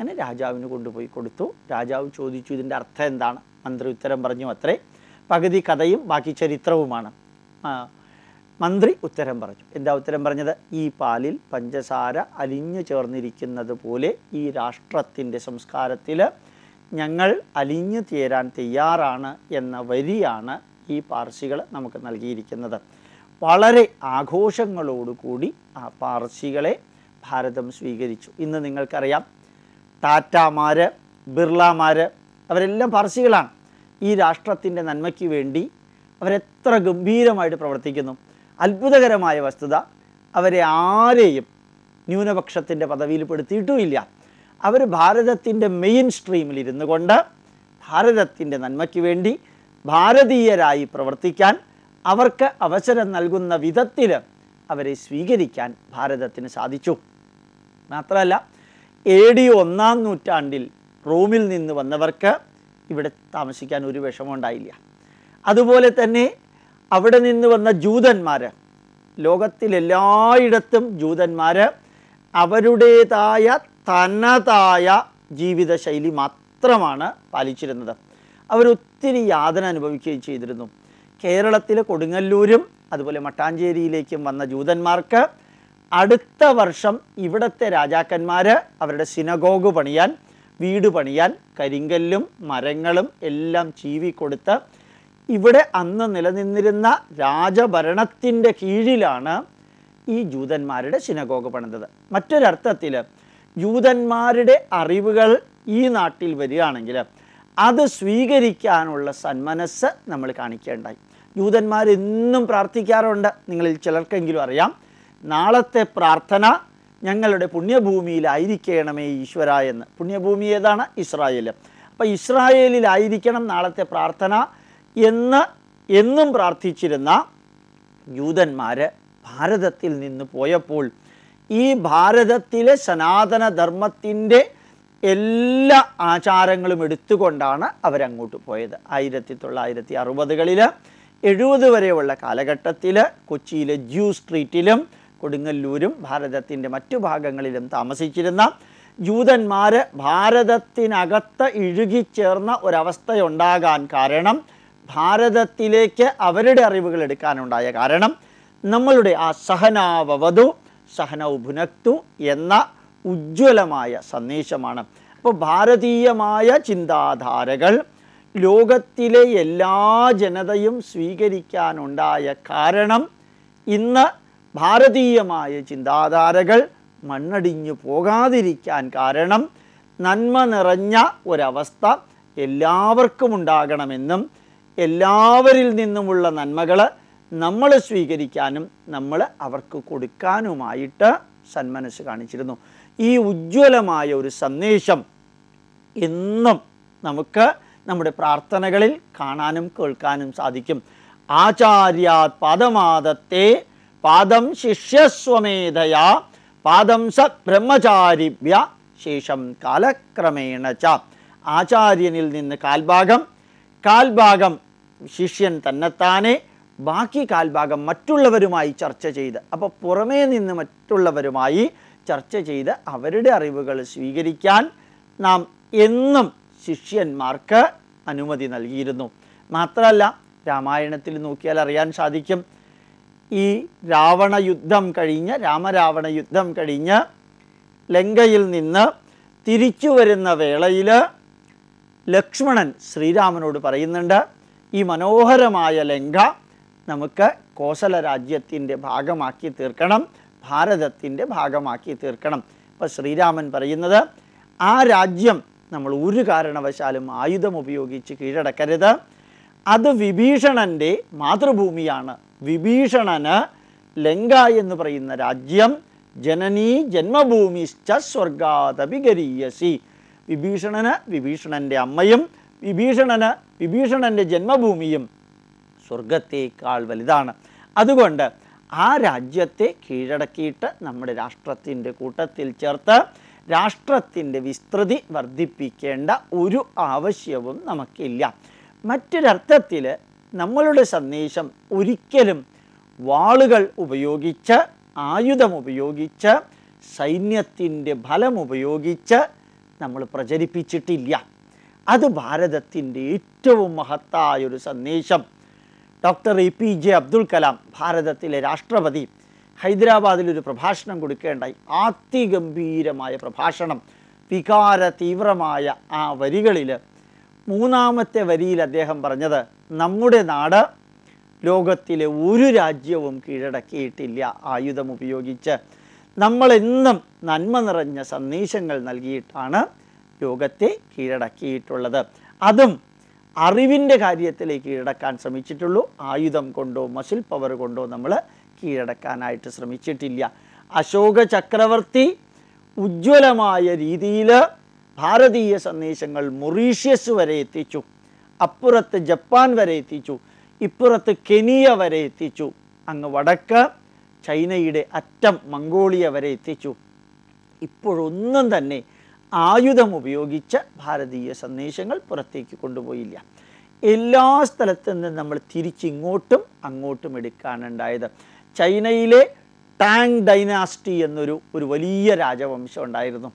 അങ്ങനെ രാജാവിന് കൊണ്ടുപോയി കൊടുത്തു. രാജാവ് ചോദിച്ചു ഇതിന്റെ അർത്ഥം എന്താണ്? മന്ത്രി ഉത്തരം പറഞ്ഞു അത്രേ. പകുതി കഥയും ബാക്കി ചരിത്രവുമാണ്. മന്ത്രി ഉത്തരം പറഞ്ഞു. എന്താ ഉത്തരം പറഞ്ഞത്? ഈ പാലിൽ പഞ്ചസാര അലിഞ്ഞു ചേർന്നിരിക്കുന്നത് പോലെ ഈ രാഷ്ട്രത്തിന്റെ സംസ്കാരത്തിൽ ഞങ്ങൾ അലിഞ്ഞു ചേരാൻ തയ്യാറാണ് എന്ന വരിയാണ് ഈ പാർസികൾ നമുക്ക് നൽകിയിരിക്കുന്നത്. വളരെ ആഘോഷങ്ങളോടുകൂടി ആ പാർസികളെ ഭാരതം സ്വീകരിച്ചു. ഇന്ന് നിങ്ങൾക്കറിയാം ടാറ്റാമാർ ബിർളമാർ അവരെല്ലാം പാർസികളാണ്. ഈ രാഷ്ട്രത്തിന്റെ നന്മയ്ക്ക് വേണ്ടി അവരെത്ര ഗംഭീരമായിട്ട് പ്രവർത്തിക്കുന്നു. അത്ഭുതകരമായ വസ്തുത. അവരെ ആരെയും ന്യൂനപക്ഷത്തിന്റെ പദവിയിൽ പെടുത്തിയിട്ടുമില്ല അവർ ഭാരതത്തിന്റെ മെയിൻ സ്ട്രീമിൽ ഇരുന്നു കൊണ്ട് ഭാരതത്തിന്റെ നന്മയ്ക്ക് വേണ്ടി ഭാരതീയരായി പ്രവർത്തിക്കാൻ അവർക്ക് അവസരം നൽകുന്ന വിധത്തിൽ അവരെ സ്വീകരിക്കാൻ ഭാരതത്തിന് സാധിച്ചു. മാത്രമല്ല എ ഡി ഒന്നാം നൂറ്റാണ്ടിൽ റോമിൽ നിന്ന് വന്നവർക്ക് ഇവിടെ താമസിക്കാൻ ഒരു വിഷമമുണ്ടായില്ല അതുപോലെ തന്നെ അവിടെ നിന്ന് വന്ന ജൂതന്മാർ ലോകത്തിലെല്ലായിടത്തും ജൂതന്മാർ അവരുടേതായ തനതായ ജീവിതശൈലി മാത്രമാണ് പാലിച്ചിരുന്നത്. അവരൊത്തിരി യാതന അനുഭവിക്കുകയും ചെയ്തിരുന്നു. കേരളത്തിലെ കൊടുങ്ങല്ലൂരും അതുപോലെ മട്ടാഞ്ചേരിയിലേക്കും വന്ന ജൂതന്മാർക്ക് അടുത്ത വർഷം ഇവിടുത്തെ രാജാക്കന്മാർ അവരുടെ സിനഗോഗ് പണിയാൻ വീട് പണിയാൻ കരിങ്കല്ലും മരങ്ങളും എല്ലാം ചീവി കൊടുത്ത് ഇവിടെ അന്ന് നിലനിന്നിരുന്ന രാജഭരണത്തിന്റെ കീഴിലാണ് ഈ ജൂതന്മാരുടെ സിനഗോഗ് പണിതത്. മറ്റൊരർത്ഥത്തിൽ ജൂതന്മാരുടെ അറിവുകൾ ഈ നാട്ടിൽ വരികയാണെങ്കിൽ അത് സ്വീകരിക്കാനുള്ള സന്മനസ് നമ്മൾ കാണിക്കേണ്ടായി. ജൂതന്മാർ എന്നും പ്രാർത്ഥിക്കാറുണ്ട്. നിങ്ങളിൽ ചിലർക്കെങ്കിലും അറിയാം. നാളത്തെ പ്രാർത്ഥന ഞങ്ങളുടെ പുണ്യഭൂമിയിലായിരിക്കണമേ ഈശ്വര എന്ന്. പുണ്യഭൂമി ഏതാണ്? ഇസ്രായേൽ അപ്പോൾ ഇസ്രായേലിലായിരിക്കണം നാളത്തെ പ്രാർത്ഥന. എന്ന് എന്നും പ്രാർത്ഥിച്ചിരുന്ന ജൂതന്മാർ ഭാരതത്തിൽ നിന്ന് പോയപ്പോൾ ഈ ഭാരതത്തിലെ സനാതനധർമ്മത്തിന്റെ എല്ലാ ആചാരങ്ങളും എടുത്തുകൊണ്ടാണ് അവരങ്ങോട്ട് പോയത്. ആയിരത്തി തൊള്ളായിരത്തി അറുപതുകളിൽ എഴുപത് വരെയുള്ള കാലഘട്ടത്തിൽ കൊച്ചിയിലെ ജ്യൂ സ്ട്രീറ്റിലും കൊടുങ്ങല്ലൂരും ഭാരതത്തിന്റെ മറ്റു ഭാഗങ്ങളിലും താമസിച്ചിരുന്ന ജൂതന്മാർ ഭാരതത്തിനകത്ത് ഇഴുകിച്ചേർന്ന ഒരവസ്ഥയുണ്ടാകാൻ കാരണം ഭാരതത്തിലേക്ക് അവരുടെ അറിവുകൾ എടുക്കാനുണ്ടായ കാരണം നമ്മളുടെ ആ സഹനാവവതു സഹനൗ എന്ന ഉജ്ജ്വലമായ സന്ദേശമാണ്. അപ്പോൾ ഭാരതീയമായ ചിന്താധാരകൾ ലോകത്തിലെ എല്ലാ ജനതയും സ്വീകരിക്കാനുണ്ടായ കാരണം ഇന്ന് ഭാരതീയമായ ചിന്താധാരകൾ മണ്ണടിഞ്ഞു പോകാതിരിക്കാൻ കാരണം നന്മ നിറഞ്ഞ ഒരവസ്ഥ എല്ലാവർക്കും ഉണ്ടാകണമെന്നും എല്ലാവരിൽ നിന്നുമുള്ള നന്മകൾ നമ്മൾ സ്വീകരിക്കാനും നമ്മൾ അവർക്ക് കൊടുക്കാനുമായിട്ട് സന്മനസ് കാണിച്ചിരുന്നു. ഈ ഉജ്ജ്വലമായ ഒരു സന്ദേശം എന്നും നമുക്ക് നമ്മുടെ പ്രാർത്ഥനകളിൽ കാണാനും കേൾക്കാനും സാധിക്കും. ആചാര്യാത് പാദമാദത്തെ പാദം ശിഷ്യസ്വമേധയാ പാദം സ ബ്രഹ്മചാരിഭ്യ ശേഷം കാലക്രമേണ ച. ആചാര്യനിൽ നിന്ന് കാൽഭാഗം കാൽഭാഗം ശിഷ്യൻ തന്നെത്താനെ ബാക്കി കാൽഭാഗം മറ്റുള്ളവരുമായി ചർച്ച ചെയ്ത് അപ്പോൾ പുറമേ നിന്ന് മറ്റുള്ളവരുമായി ചർച്ച ചെയ്ത് അവരുടെ അറിവുകൾ സ്വീകരിക്കാൻ നാം എന്നും ശിഷ്യന്മാർക്ക് അനുമതി നൽകിയിരുന്നു. മാത്രമല്ല രാമായണത്തിൽ നോക്കിയാൽ അറിയാൻ സാധിക്കും ഈ രാവണ യുദ്ധം കഴിഞ്ഞ് രാമരാവണ യുദ്ധം കഴിഞ്ഞ് ലങ്കയിൽ നിന്ന് തിരിച്ചു വരുന്ന വേളയിൽ ലക്ഷ്മണൻ ശ്രീരാമനോട് പറയുന്നുണ്ട് ഈ മനോഹരമായ ലങ്ക നമുക്ക് കോസല രാജ്യത്തിന്റെ ഭാഗമാക്കി തീർക്കണം ഭാരതത്തിന്റെ ഭാഗമാക്കി തീർക്കണം. അപ്പോൾ ശ്രീരാമൻ പറയുന്നത് ആ രാജ്യം നമ്മൾ ഒരു കാരണവശാലും ആയുധം ഉപയോഗിച്ച് കീഴടക്കരുത്. അത് വിഭീഷണന്റെ മാതൃഭൂമിയാണ്. വിഭീഷണന് ലങ്ക എന്ന് പറയുന്ന രാജ്യം ജനനീ ജന്മഭൂമിശ്ച സ്വർഗാദപിഗരീയസി. വിഭീഷണന് വിഭീഷണന്റെ അമ്മയും വിഭീഷണന് വിഭീഷണന്റെ ജന്മഭൂമിയും സ്വർഗത്തേക്കാൾ വലുതാണ്. അതുകൊണ്ട് ആ രാജ്യത്തെ കീഴടക്കിയിട്ട് നമ്മുടെ രാഷ്ട്രത്തിന്റെ കൂട്ടത്തിൽ ചേർത്ത് രാഷ്ട്രത്തിന്റെ വിസ്തൃതി വർദ്ധിപ്പിക്കേണ്ട ഒരു ആവശ്യവും നമുക്കില്ല. മറ്റൊരർത്ഥത്തിൽ നമ്മളുടെ സന്ദേശം ഒരിക്കലും വാളുകൾ ഉപയോഗിച്ച് ആയുധം ഉപയോഗിച്ച് സൈന്യത്തിന്റെ ഫലം ഉപയോഗിച്ച് നമ്മൾ പ്രചരിപ്പിച്ചിട്ടില്ല. അത് ഭാരതത്തിന്റെ ഏറ്റവും മഹത്തായൊരു സന്ദേശം. Doctor A P J Abdul Kalam ഭാരതത്തിലെ രാഷ്ട്രപതി ഹൈദരാബാദിൽ ഒരു പ്രഭാഷണം കൊടുക്കേണ്ടായി. അതിഗംഭീരമായ പ്രഭാഷണം. വികാര തീവ്രമായ ആ വരികളിൽ മൂന്നാമത്തെ വരിയിൽ അദ്ദേഹം പറഞ്ഞത് നമ്മുടെ നാട് ലോകത്തിലെ ഒരു രാജ്യവും കീഴടക്കിയിട്ടില്ല ആയുധം ഉപയോഗിച്ച്. നമ്മളെന്നും നന്മ നിറഞ്ഞ സന്ദേശങ്ങൾ നൽകിയിട്ടാണ് ലോകത്തെ കീഴടക്കിയിട്ടുള്ളത്. അതും അറിവിന്റെ കാര്യത്തിലേക്ക് കീഴടക്കാൻ ശ്രമിച്ചിട്ടുള്ളൂ. ആയുധം കൊണ്ടോ മസിൽ പവർ കൊണ്ടോ നമ്മൾ കീഴടക്കാനായിട്ട് ശ്രമിച്ചിട്ടില്ല. അശോക ചക്രവർത്തി ഉജ്ജ്വലമായ രീതിയിൽ ഭാരതീയ സന്ദേശങ്ങൾ മൊറീഷ്യസ് വരെ എത്തിച്ചു. അപ്പുറത്ത് ജപ്പാൻ വരെ എത്തിച്ചു. ഇപ്പുറത്ത് കെനിയ വരെ എത്തിച്ചു. അങ്ങ് വടക്ക് ചൈനയുടെ അറ്റം മംഗോളിയ വരെ എത്തിച്ചു. ഇപ്പോഴൊന്നും തന്നെ ആയുധം ഉപയോഗിച്ച ഭാരതീയ സന്ദേശങ്ങൾ പുറത്തേക്ക് കൊണ്ടുപോയില്ല. എല്ലാ സ്ഥലത്തു നിന്നും നമ്മൾ തിരിച്ചിങ്ങോട്ടും അങ്ങോട്ടും എടുക്കാനുണ്ടായത് ചൈനയിലെ ടാങ് ഡൈനാസ്റ്റി എന്നൊരു ഒരു വലിയ രാജവംശം ഉണ്ടായിരുന്നു.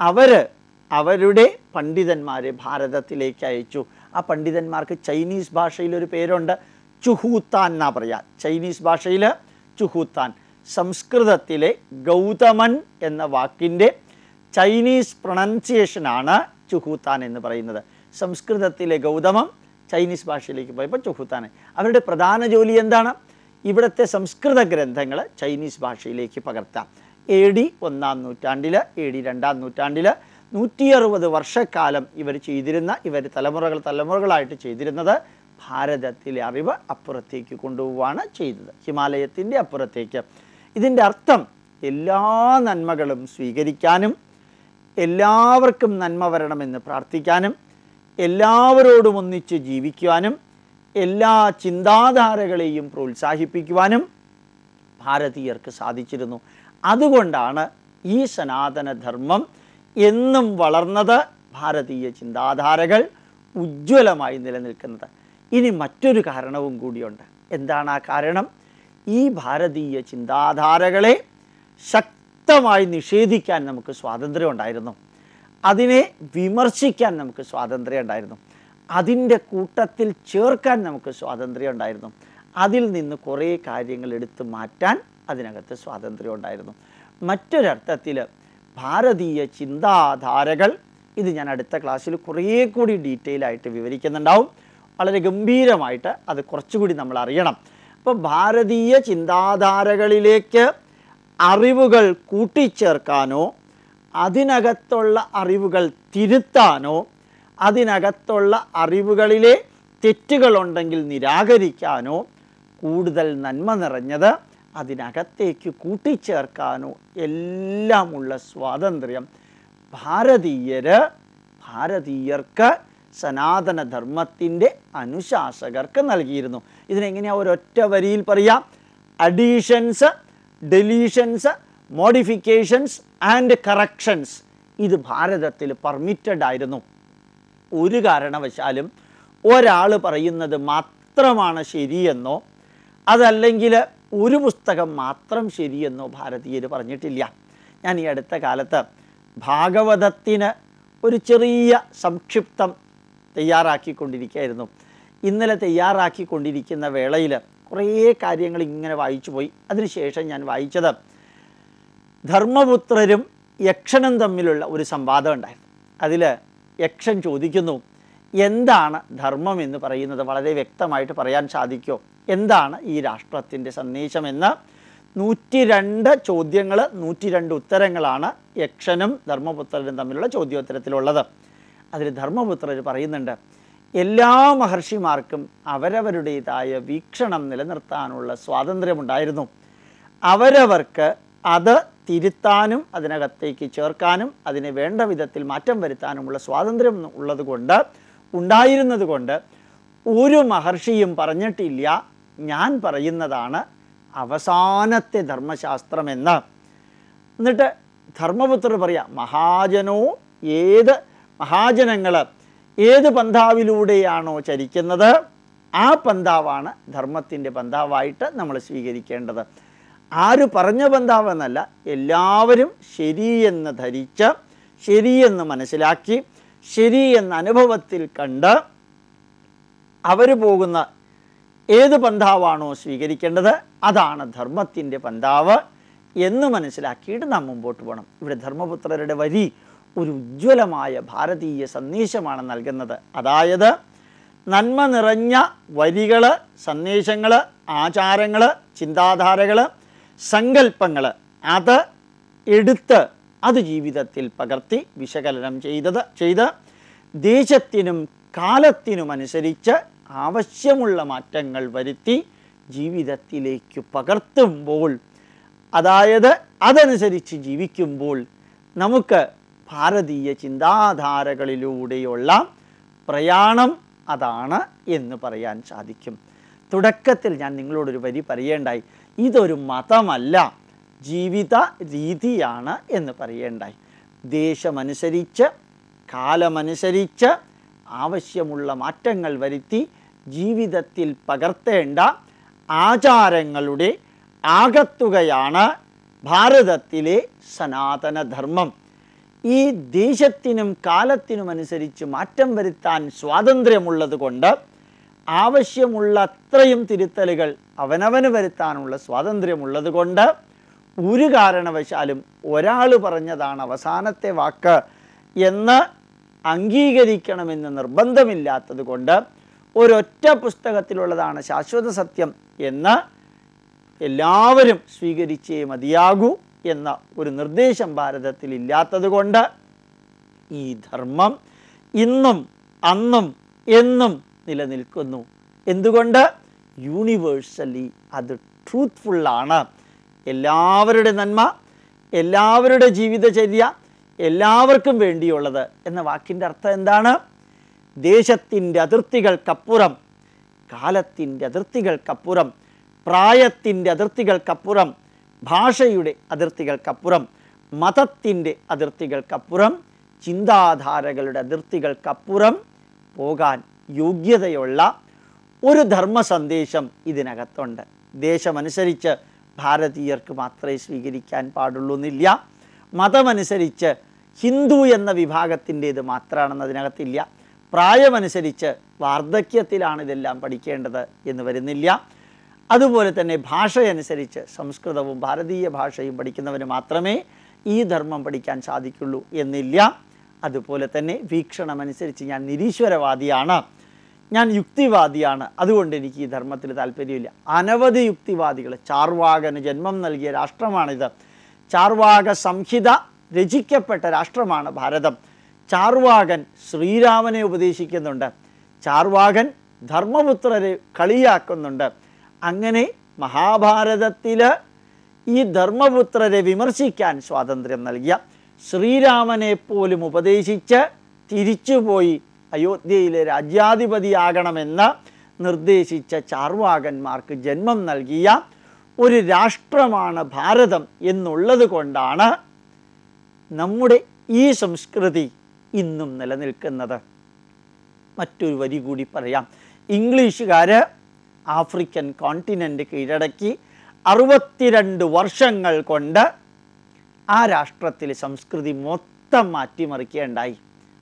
അവർ അവരുടെ പണ്ഡിതന്മാരെ ഭാരതത്തിലേക്ക് അയച്ചു. ആ പണ്ഡിതന്മാർക്ക് ചൈനീസ് ഭാഷയിലൊരു പേരുണ്ട്. ചുഹൂത്താൻ എന്നാ പറയുക ചൈനീസ് ഭാഷയിൽ ചുഹൂത്താൻ സംസ്കൃതത്തിലെ ഗൗതമൻ എന്ന വാക്കിന്റെ ചൈനീസ് പ്രൊണൗൺസിയേഷനാണ് ചുഹൂത്താൻ എന്ന് പറയുന്നത്. സംസ്കൃതത്തിലെ ഗൗതമം ചൈനീസ് ഭാഷയിലേക്ക് പോയപ്പോൾ ചുഹൂത്താൻ. അവരുടെ പ്രധാന ജോലി എന്താണ്? ഇവിടുത്തെ സംസ്കൃത ഗ്രന്ഥങ്ങൾ ചൈനീസ് ഭാഷയിലേക്ക് പകർത്താം. എ ഡി ഒന്നാം നൂറ്റാണ്ടിൽ എ ഡി രണ്ടാം നൂറ്റാണ്ടിൽ നൂറ്റി അറുപത് വർഷക്കാലം ഇവർ ചെയ്തിരുന്ന ഇവർ തലമുറകൾ തലമുറകളായിട്ട് ചെയ്തിരുന്നത് ഭാരതത്തിലെ അറിവ് അപ്പുറത്തേക്ക് കൊണ്ടുപോവുകയാണ് ചെയ്തത്. ഹിമാലയത്തിന്റെ അപ്പുറത്തേക്ക്. ഇതിന്റെ അർത്ഥം എല്ലാ നന്മകളും സ്വീകരിക്കാനും എല്ലാവർക്കും നന്മ വരണമെന്ന് പ്രാർത്ഥിക്കാനും എല്ലാവരോടും ഒന്നിച്ച് ജീവിക്കുവാനും എല്ലാ ചിന്താധാരകളെയും പ്രോത്സാഹിപ്പിക്കുവാനും ഭാരതീയർക്ക് സാധിച്ചിരുന്നു. അതുകൊണ്ടാണ് ഈ സനാതനധർമ്മം എന്നും വളർന്നത്. ഭാരതീയ ചിന്താധാരകൾ ഉജ്ജ്വലമായി നിലനിൽക്കുന്നത്. ഇനി മറ്റൊരു കാരണവും കൂടിയുണ്ട്. എന്താണ് ആ കാരണം? ഈ ഭാരതീയ ചിന്താധാരകളെ ശക്തമായി നിഷേധിക്കാൻ നമുക്ക് സ്വാതന്ത്ര്യം ഉണ്ടായിരുന്നു. അതിനെ വിമർശിക്കാൻ നമുക്ക് സ്വാതന്ത്ര്യം ഉണ്ടായിരുന്നു. അതിന്റെ കൂട്ടത്തിൽ ചേർക്കാൻ നമുക്ക് സ്വാതന്ത്ര്യം ഉണ്ടായിരുന്നു. അതിൽ നിന്ന് കുറേ കാര്യങ്ങൾ എടുത്തു മാറ്റാൻ അതിനകത്ത് സ്വാതന്ത്ര്യം ഉണ്ടായിരുന്നു. മറ്റൊരർത്ഥത്തിൽ ഭാരതീയ ചിന്താധാരകൾ ഇത് ഞാൻ അടുത്ത ക്ലാസ്സിൽ കുറേ കൂടി ഡീറ്റെയിൽ ആയിട്ട് വിവരിക്കുന്നുണ്ടാവും. വളരെ ഗംഭീരമായിട്ട് അത് കുറച്ചുകൂടി നമ്മൾ അറിയണം. അപ്പോൾ ഭാരതീയ ചിന്താധാരകളിലേക്ക് അറിവുകൾ കൂട്ടിച്ചേർക്കാനോ അതിനകത്തുള്ള അറിവുകൾ തിരുത്താനോ അതിനകത്തുള്ള അറിവുകളിലെ തെറ്റുകളുണ്ടെങ്കിൽ നിരാകരിക്കാനോ കൂടുതൽ നന്മ നിറഞ്ഞത് അതിനകത്തേക്ക് കൂട്ടിച്ചേർക്കാനോ എല്ലാമുള്ള സ്വാതന്ത്ര്യം ഭാരതീയര് ഭാരതീയർക്ക് സനാതനധർമ്മത്തിന്റെ അനുശാസകർക്ക് നൽകിയിരുന്നു. ഇതിനെങ്ങനെയാ ഒരൊറ്റ വരിയിൽ പറയാം? Additions deletions modifications and corrections ഇത് ഭാരതത്തിൽ പെർമിറ്റഡ് ആയിരുന്നു. ഒരു കാരണവശാലും ഒരാൾ പറയുന്നത് മാത്രമാണ് ശരിയെന്നോ അതല്ലെങ്കിൽ ഒരു പുസ്തകം മാത്രം ശരിയെന്നോ ഭാരതീയർ പറഞ്ഞിട്ടില്ല. ഞാൻ ഈ അടുത്ത കാലത്ത് ഭാഗവതത്തിന് ഒരു ചെറിയ സംക്ഷിപ്തം തയ്യാറാക്കിക്കൊണ്ടിരിക്കുകയായിരുന്നു. ഇന്നലെ തയ്യാറാക്കിക്കൊണ്ടിരിക്കുന്ന വേളയിൽ കുറേ കാര്യങ്ങൾ ഇങ്ങനെ വായിച്ചു പോയി അതിനുശേഷം ഞാൻ വായിച്ചത് ധർമ്മപുത്രരും യക്ഷനും തമ്മിലുള്ള ഒരു സംവാദം ഉണ്ടായിരുന്നു. അതിൽ യക്ഷൻ ചോദിക്കുന്നു എന്താണ് ധർമ്മം എന്ന് പറയുന്നത്? വളരെ വ്യക്തമായിട്ട് പറയാൻ സാധിക്കുമോ? എന്താണ് ഈ രാഷ്ട്രത്തിന്റെ സന്ദേശമെന്ന് നൂറ്റി രണ്ട് ചോദ്യങ്ങൾ നൂറ്റി രണ്ട് ഉത്തരങ്ങളാണ് യക്ഷനും ധർമ്മപുത്രനും തമ്മിലുള്ള ചോദ്യോത്തരത്തിലുള്ളത്. അതിൽ ധർമ്മപുത്രർ പറയുന്നുണ്ട് എല്ലാ മഹർഷിമാർക്കും അവരവരുടേതായ വീക്ഷണം നിലനിർത്താനുള്ള സ്വാതന്ത്ര്യമുണ്ടായിരുന്നു. അവരവർക്ക് അത് തിരുത്താനും അതിനകത്തേക്ക് ചേർക്കാനും അതിനെ വേണ്ട വിധത്തിൽ മാറ്റം വരുത്താനുമുള്ള സ്വാതന്ത്ര്യം ഉള്ളതുകൊണ്ട് ഉണ്ടായിരുന്നത് കൊണ്ട് ഒരു മഹർഷിയും പറഞ്ഞിട്ടില്ല. ഞാൻ പറയുന്നതാണ് അവസാനത്തെ ധർമ്മശാസ്ത്രമെന്ന്. എന്നിട്ട് ധർമ്മപുത്രർ പറയാം മഹാജനോ ഏത് മഹാജനങ്ങൾ ഏത് പന്ഥാവിലൂടെയാണോ ചരിക്കുന്നത് ആ പന്താവാണ് ധർമ്മത്തിന്റെ പന്താവായിട്ട് നമ്മൾ സ്വീകരിക്കേണ്ടത്. ആര് പറഞ്ഞ പന്താവെന്നല്ല എല്ലാവരും ശരിയെന്ന് ധരിച്ച് ശരിയെന്ന് മനസ്സിലാക്കി ശരിയെന്ന അനുഭവത്തിൽ കണ്ട് അവർ പോകുന്ന ഏത് പന്താവാണോ സ്വീകരിക്കേണ്ടത് അതാണ് ധർമ്മത്തിന്റെ പന്താവ് എന്ന് മനസ്സിലാക്കിയിട്ട് നാം മുമ്പോട്ട് പോകണം. ഇവിടെ ധർമ്മപുത്രരുടെ വരി ഒരു ഉജ്ജ്വലമായ ഭാരതീയ സന്ദേശമാണ് നൽകുന്നത്. അതായത് നന്മ നിറഞ്ഞ വരികൾ സന്ദേശങ്ങൾ ആചാരങ്ങൾ ചിന്താധാരകൾ സങ്കല്പങ്ങൾ അത് എടുത്ത് അത് ജീവിതത്തിൽ പകർത്തി വിശകലനം ചെയ്തത് ചെയ്ത് ദേശത്തിനും കാലത്തിനുമനുസരിച്ച് ആവശ്യമുള്ള മാറ്റങ്ങൾ വരുത്തി ജീവിതത്തിലേക്ക് പകർത്തുമ്പോൾ അതായത് അതനുസരിച്ച് ജീവിക്കുമ്പോൾ നമുക്ക് ഭാരതീയ ചിന്താധാരകളിലൂടെയുള്ള പ്രയാണം അതാണ് എന്ന് പറയാൻ സാധിക്കും. തുടക്കത്തിൽ ഞാൻ നിങ്ങളോടൊരു വരി പറയേണ്ടായി. ഇതൊരു മതമല്ല ജീവിത രീതിയാണ് എന്ന് പറയേണ്ടായി. ദേശമനുസരിച്ച് കാലമനുസരിച്ച് ആവശ്യമുള്ള മാറ്റങ്ങൾ വരുത്തി ജീവിതത്തിൽ പകർത്തേണ്ട ആചാരങ്ങളുടെ ആകത്തുകയാണ് ഭാരതത്തിലെ സനാതനധർമ്മം. ഈ ദേശത്തിനും കാലത്തിനും അനുസരിച്ച് മാറ്റം വരുത്താൻ സ്വാതന്ത്ര്യമുള്ളത് കൊണ്ട് ആവശ്യമുള്ള അത്രയും തിരുത്തലുകൾ അവനവന് വരുത്താനുള്ള സ്വാതന്ത്ര്യമുള്ളത് കൊണ്ട് ഒരു കാരണവശാലും ഒരാൾ പറഞ്ഞതാണ് അവസാനത്തെ വാക്ക് എന്ന് അംഗീകരിക്കണമെന്ന് നിർബന്ധമില്ലാത്തത് കൊണ്ട് ഒരൊറ്റ പുസ്തകത്തിലുള്ളതാണ് ശാശ്വത സത്യം എന്ന് എല്ലാവരും സ്വീകരിച്ചേ മതിയാകൂ. ഒരു നിർദ്ദേശം ഭാരതത്തിൽ ഇല്ലാത്തത് കൊണ്ട് ഈ ധർമ്മം ഇന്നും അന്നും എന്നും നിലനിൽക്കുന്നു. എന്തുകൊണ്ട്? യൂണിവേഴ്സലി അത് ട്രൂത്ത്ഫുള്ളാണ് എല്ലാവരുടെ നന്മ എല്ലാവരുടെ ജീവിതചര്യ എല്ലാവർക്കും വേണ്ടിയുള്ളത് എന്ന വാക്കിന്റെ അർത്ഥം എന്താണ്? ദേശത്തിന്റെ അതിർത്തികൾക്കപ്പുറം കാലത്തിന്റെ അതിർത്തികൾക്കപ്പുറം പ്രായത്തിന്റെ അതിർത്തികൾക്കപ്പുറം ഭാഷയുടെ അതിർത്തികൾക്കപ്പുറം മതത്തിന്റെ അതിർത്തികൾക്കപ്പുറം ചിന്താധാരകളുടെ അതിർത്തികൾക്കപ്പുറം പോകാൻ യോഗ്യതയുള്ള ഒരു ധർമ്മ സന്ദേശം ഇതിനകത്തുണ്ട്. ദേശമനുസരിച്ച് ഭാരതീയർക്ക് മാത്രമേ സ്വീകരിക്കാൻ പാടുള്ളൂ എന്നില്ല മതമനുസരിച്ച് ഹിന്ദു എന്ന വിഭാഗത്തിന്റേത് മാത്രമാണെന്ന് അതിനകത്തില്ല. പ്രായമനുസരിച്ച് വാർദ്ധക്യത്തിലാണ് ഇതെല്ലാം പഠിക്കേണ്ടത് എന്ന് വരുന്നില്ല. അതുപോലെ തന്നെ ഭാഷയനുസരിച്ച് സംസ്കൃതവും ഭാരതീയ ഭാഷയും പഠിക്കുന്നവന് മാത്രമേ ഈ ധർമ്മം പഠിക്കാൻ സാധിക്കുള്ളൂ എന്നില്ല. അതുപോലെ തന്നെ വീക്ഷണമനുസരിച്ച് ഞാൻ നിരീശ്വരവാദിയാണ്. ഞാൻ യുക്തിവാദിയാണ്. അതുകൊണ്ട് എനിക്ക് ഈ ധർമ്മത്തിൽ താല്പര്യമില്ല. അനവധി യുക്തിവാദികൾ ചാർവാകന് ജന്മം നൽകിയ രാഷ്ട്രമാണിത്. ചാർവാക സംഹിത രചിക്കപ്പെട്ട രാഷ്ട്രമാണ് ഭാരതം. ചാർവാകൻ ശ്രീരാമനെ ഉപദേശിക്കുന്നുണ്ട്. ചാർവാകൻ ധർമ്മപുത്രരെ കളിയാക്കുന്നുണ്ട്. അങ്ങനെ മഹാഭാരതത്തിൽ ഈ ധർമ്മപുത്രരെ വിമർശിക്കാൻ സ്വാതന്ത്ര്യം നൽകിയ ശ്രീരാമനെ പോലും ഉപദേശിച്ച് തിരിച്ചുപോയി അയോധ്യയിലെ രാജ്യാധിപതിയാകണമെന്ന് നിർദ്ദേശിച്ച ചാർവാകന്മാർക്ക് ജന്മം നൽകിയ ഒരു രാഷ്ട്രമാണ് ഭാരതം എന്നുള്ളത് കൊണ്ടാണ് നമ്മുടെ ഈ സംസ്കൃതി ഇന്നും നിലനിൽക്കുന്നത്. മറ്റൊരു വരി കൂടി പറയാം. ഇംഗ്ലീഷുകാർ ആഫ്രിക്കൻ കോണ്ടിനെന്റ് കീഴടക്കി അറുപത്തിരണ്ട് വർഷങ്ങൾ കൊണ്ട് ആ രാഷ്ട്രത്തിലെ സംസ്കൃതി മൊത്തം മാറ്റിമറിക്കുകയുണ്ടായി.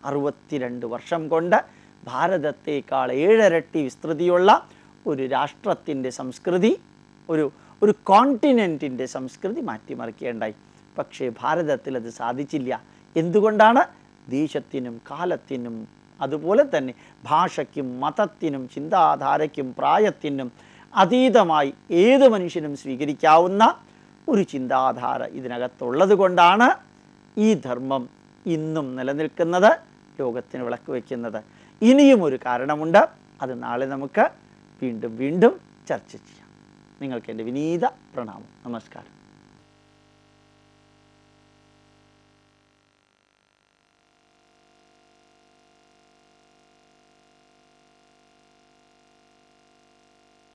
അറുപത്തിരണ്ട് വർഷം കൊണ്ട് ഭാരതത്തേക്കാൾ ഏഴരട്ടി വിസ്തൃതിയുള്ള ഒരു രാഷ്ട്രത്തിന്റെ സംസ്കൃതി ഒരു ഒരു കോണ്ടിനെന്റിന്റെ സംസ്കൃതി മാറ്റിമറിക്കുകയുണ്ടായി. പക്ഷേ ഭാരതത്തിൽ അത് സാധിച്ചില്ല. എന്തുകൊണ്ടാണ്? ദേശത്തിനും കാലത്തിനും അതുപോലെ തന്നെ ഭാഷയ്ക്കും മതത്തിനും ചിന്താധാരയ്ക്കും പ്രായത്തിനും അതീതമായി ഏത് മനുഷ്യനും സ്വീകരിക്കാവുന്ന ഒരു ചിന്താധാര ഇതിനകത്തുള്ളത് കൊണ്ടാണ് ഈ ധർമ്മം ഇന്നും നിലനിൽക്കുന്നത് ലോകത്തിന് വിളക്ക് വയ്ക്കുന്നത്. ഇനിയും ഒരു കാരണമുണ്ട്. അത് നാളെ നമുക്ക് വീണ്ടും വീണ്ടും ചർച്ച ചെയ്യാം. നിങ്ങൾക്ക് എന്റെ വിനീത പ്രണാമം. നമസ്കാരം.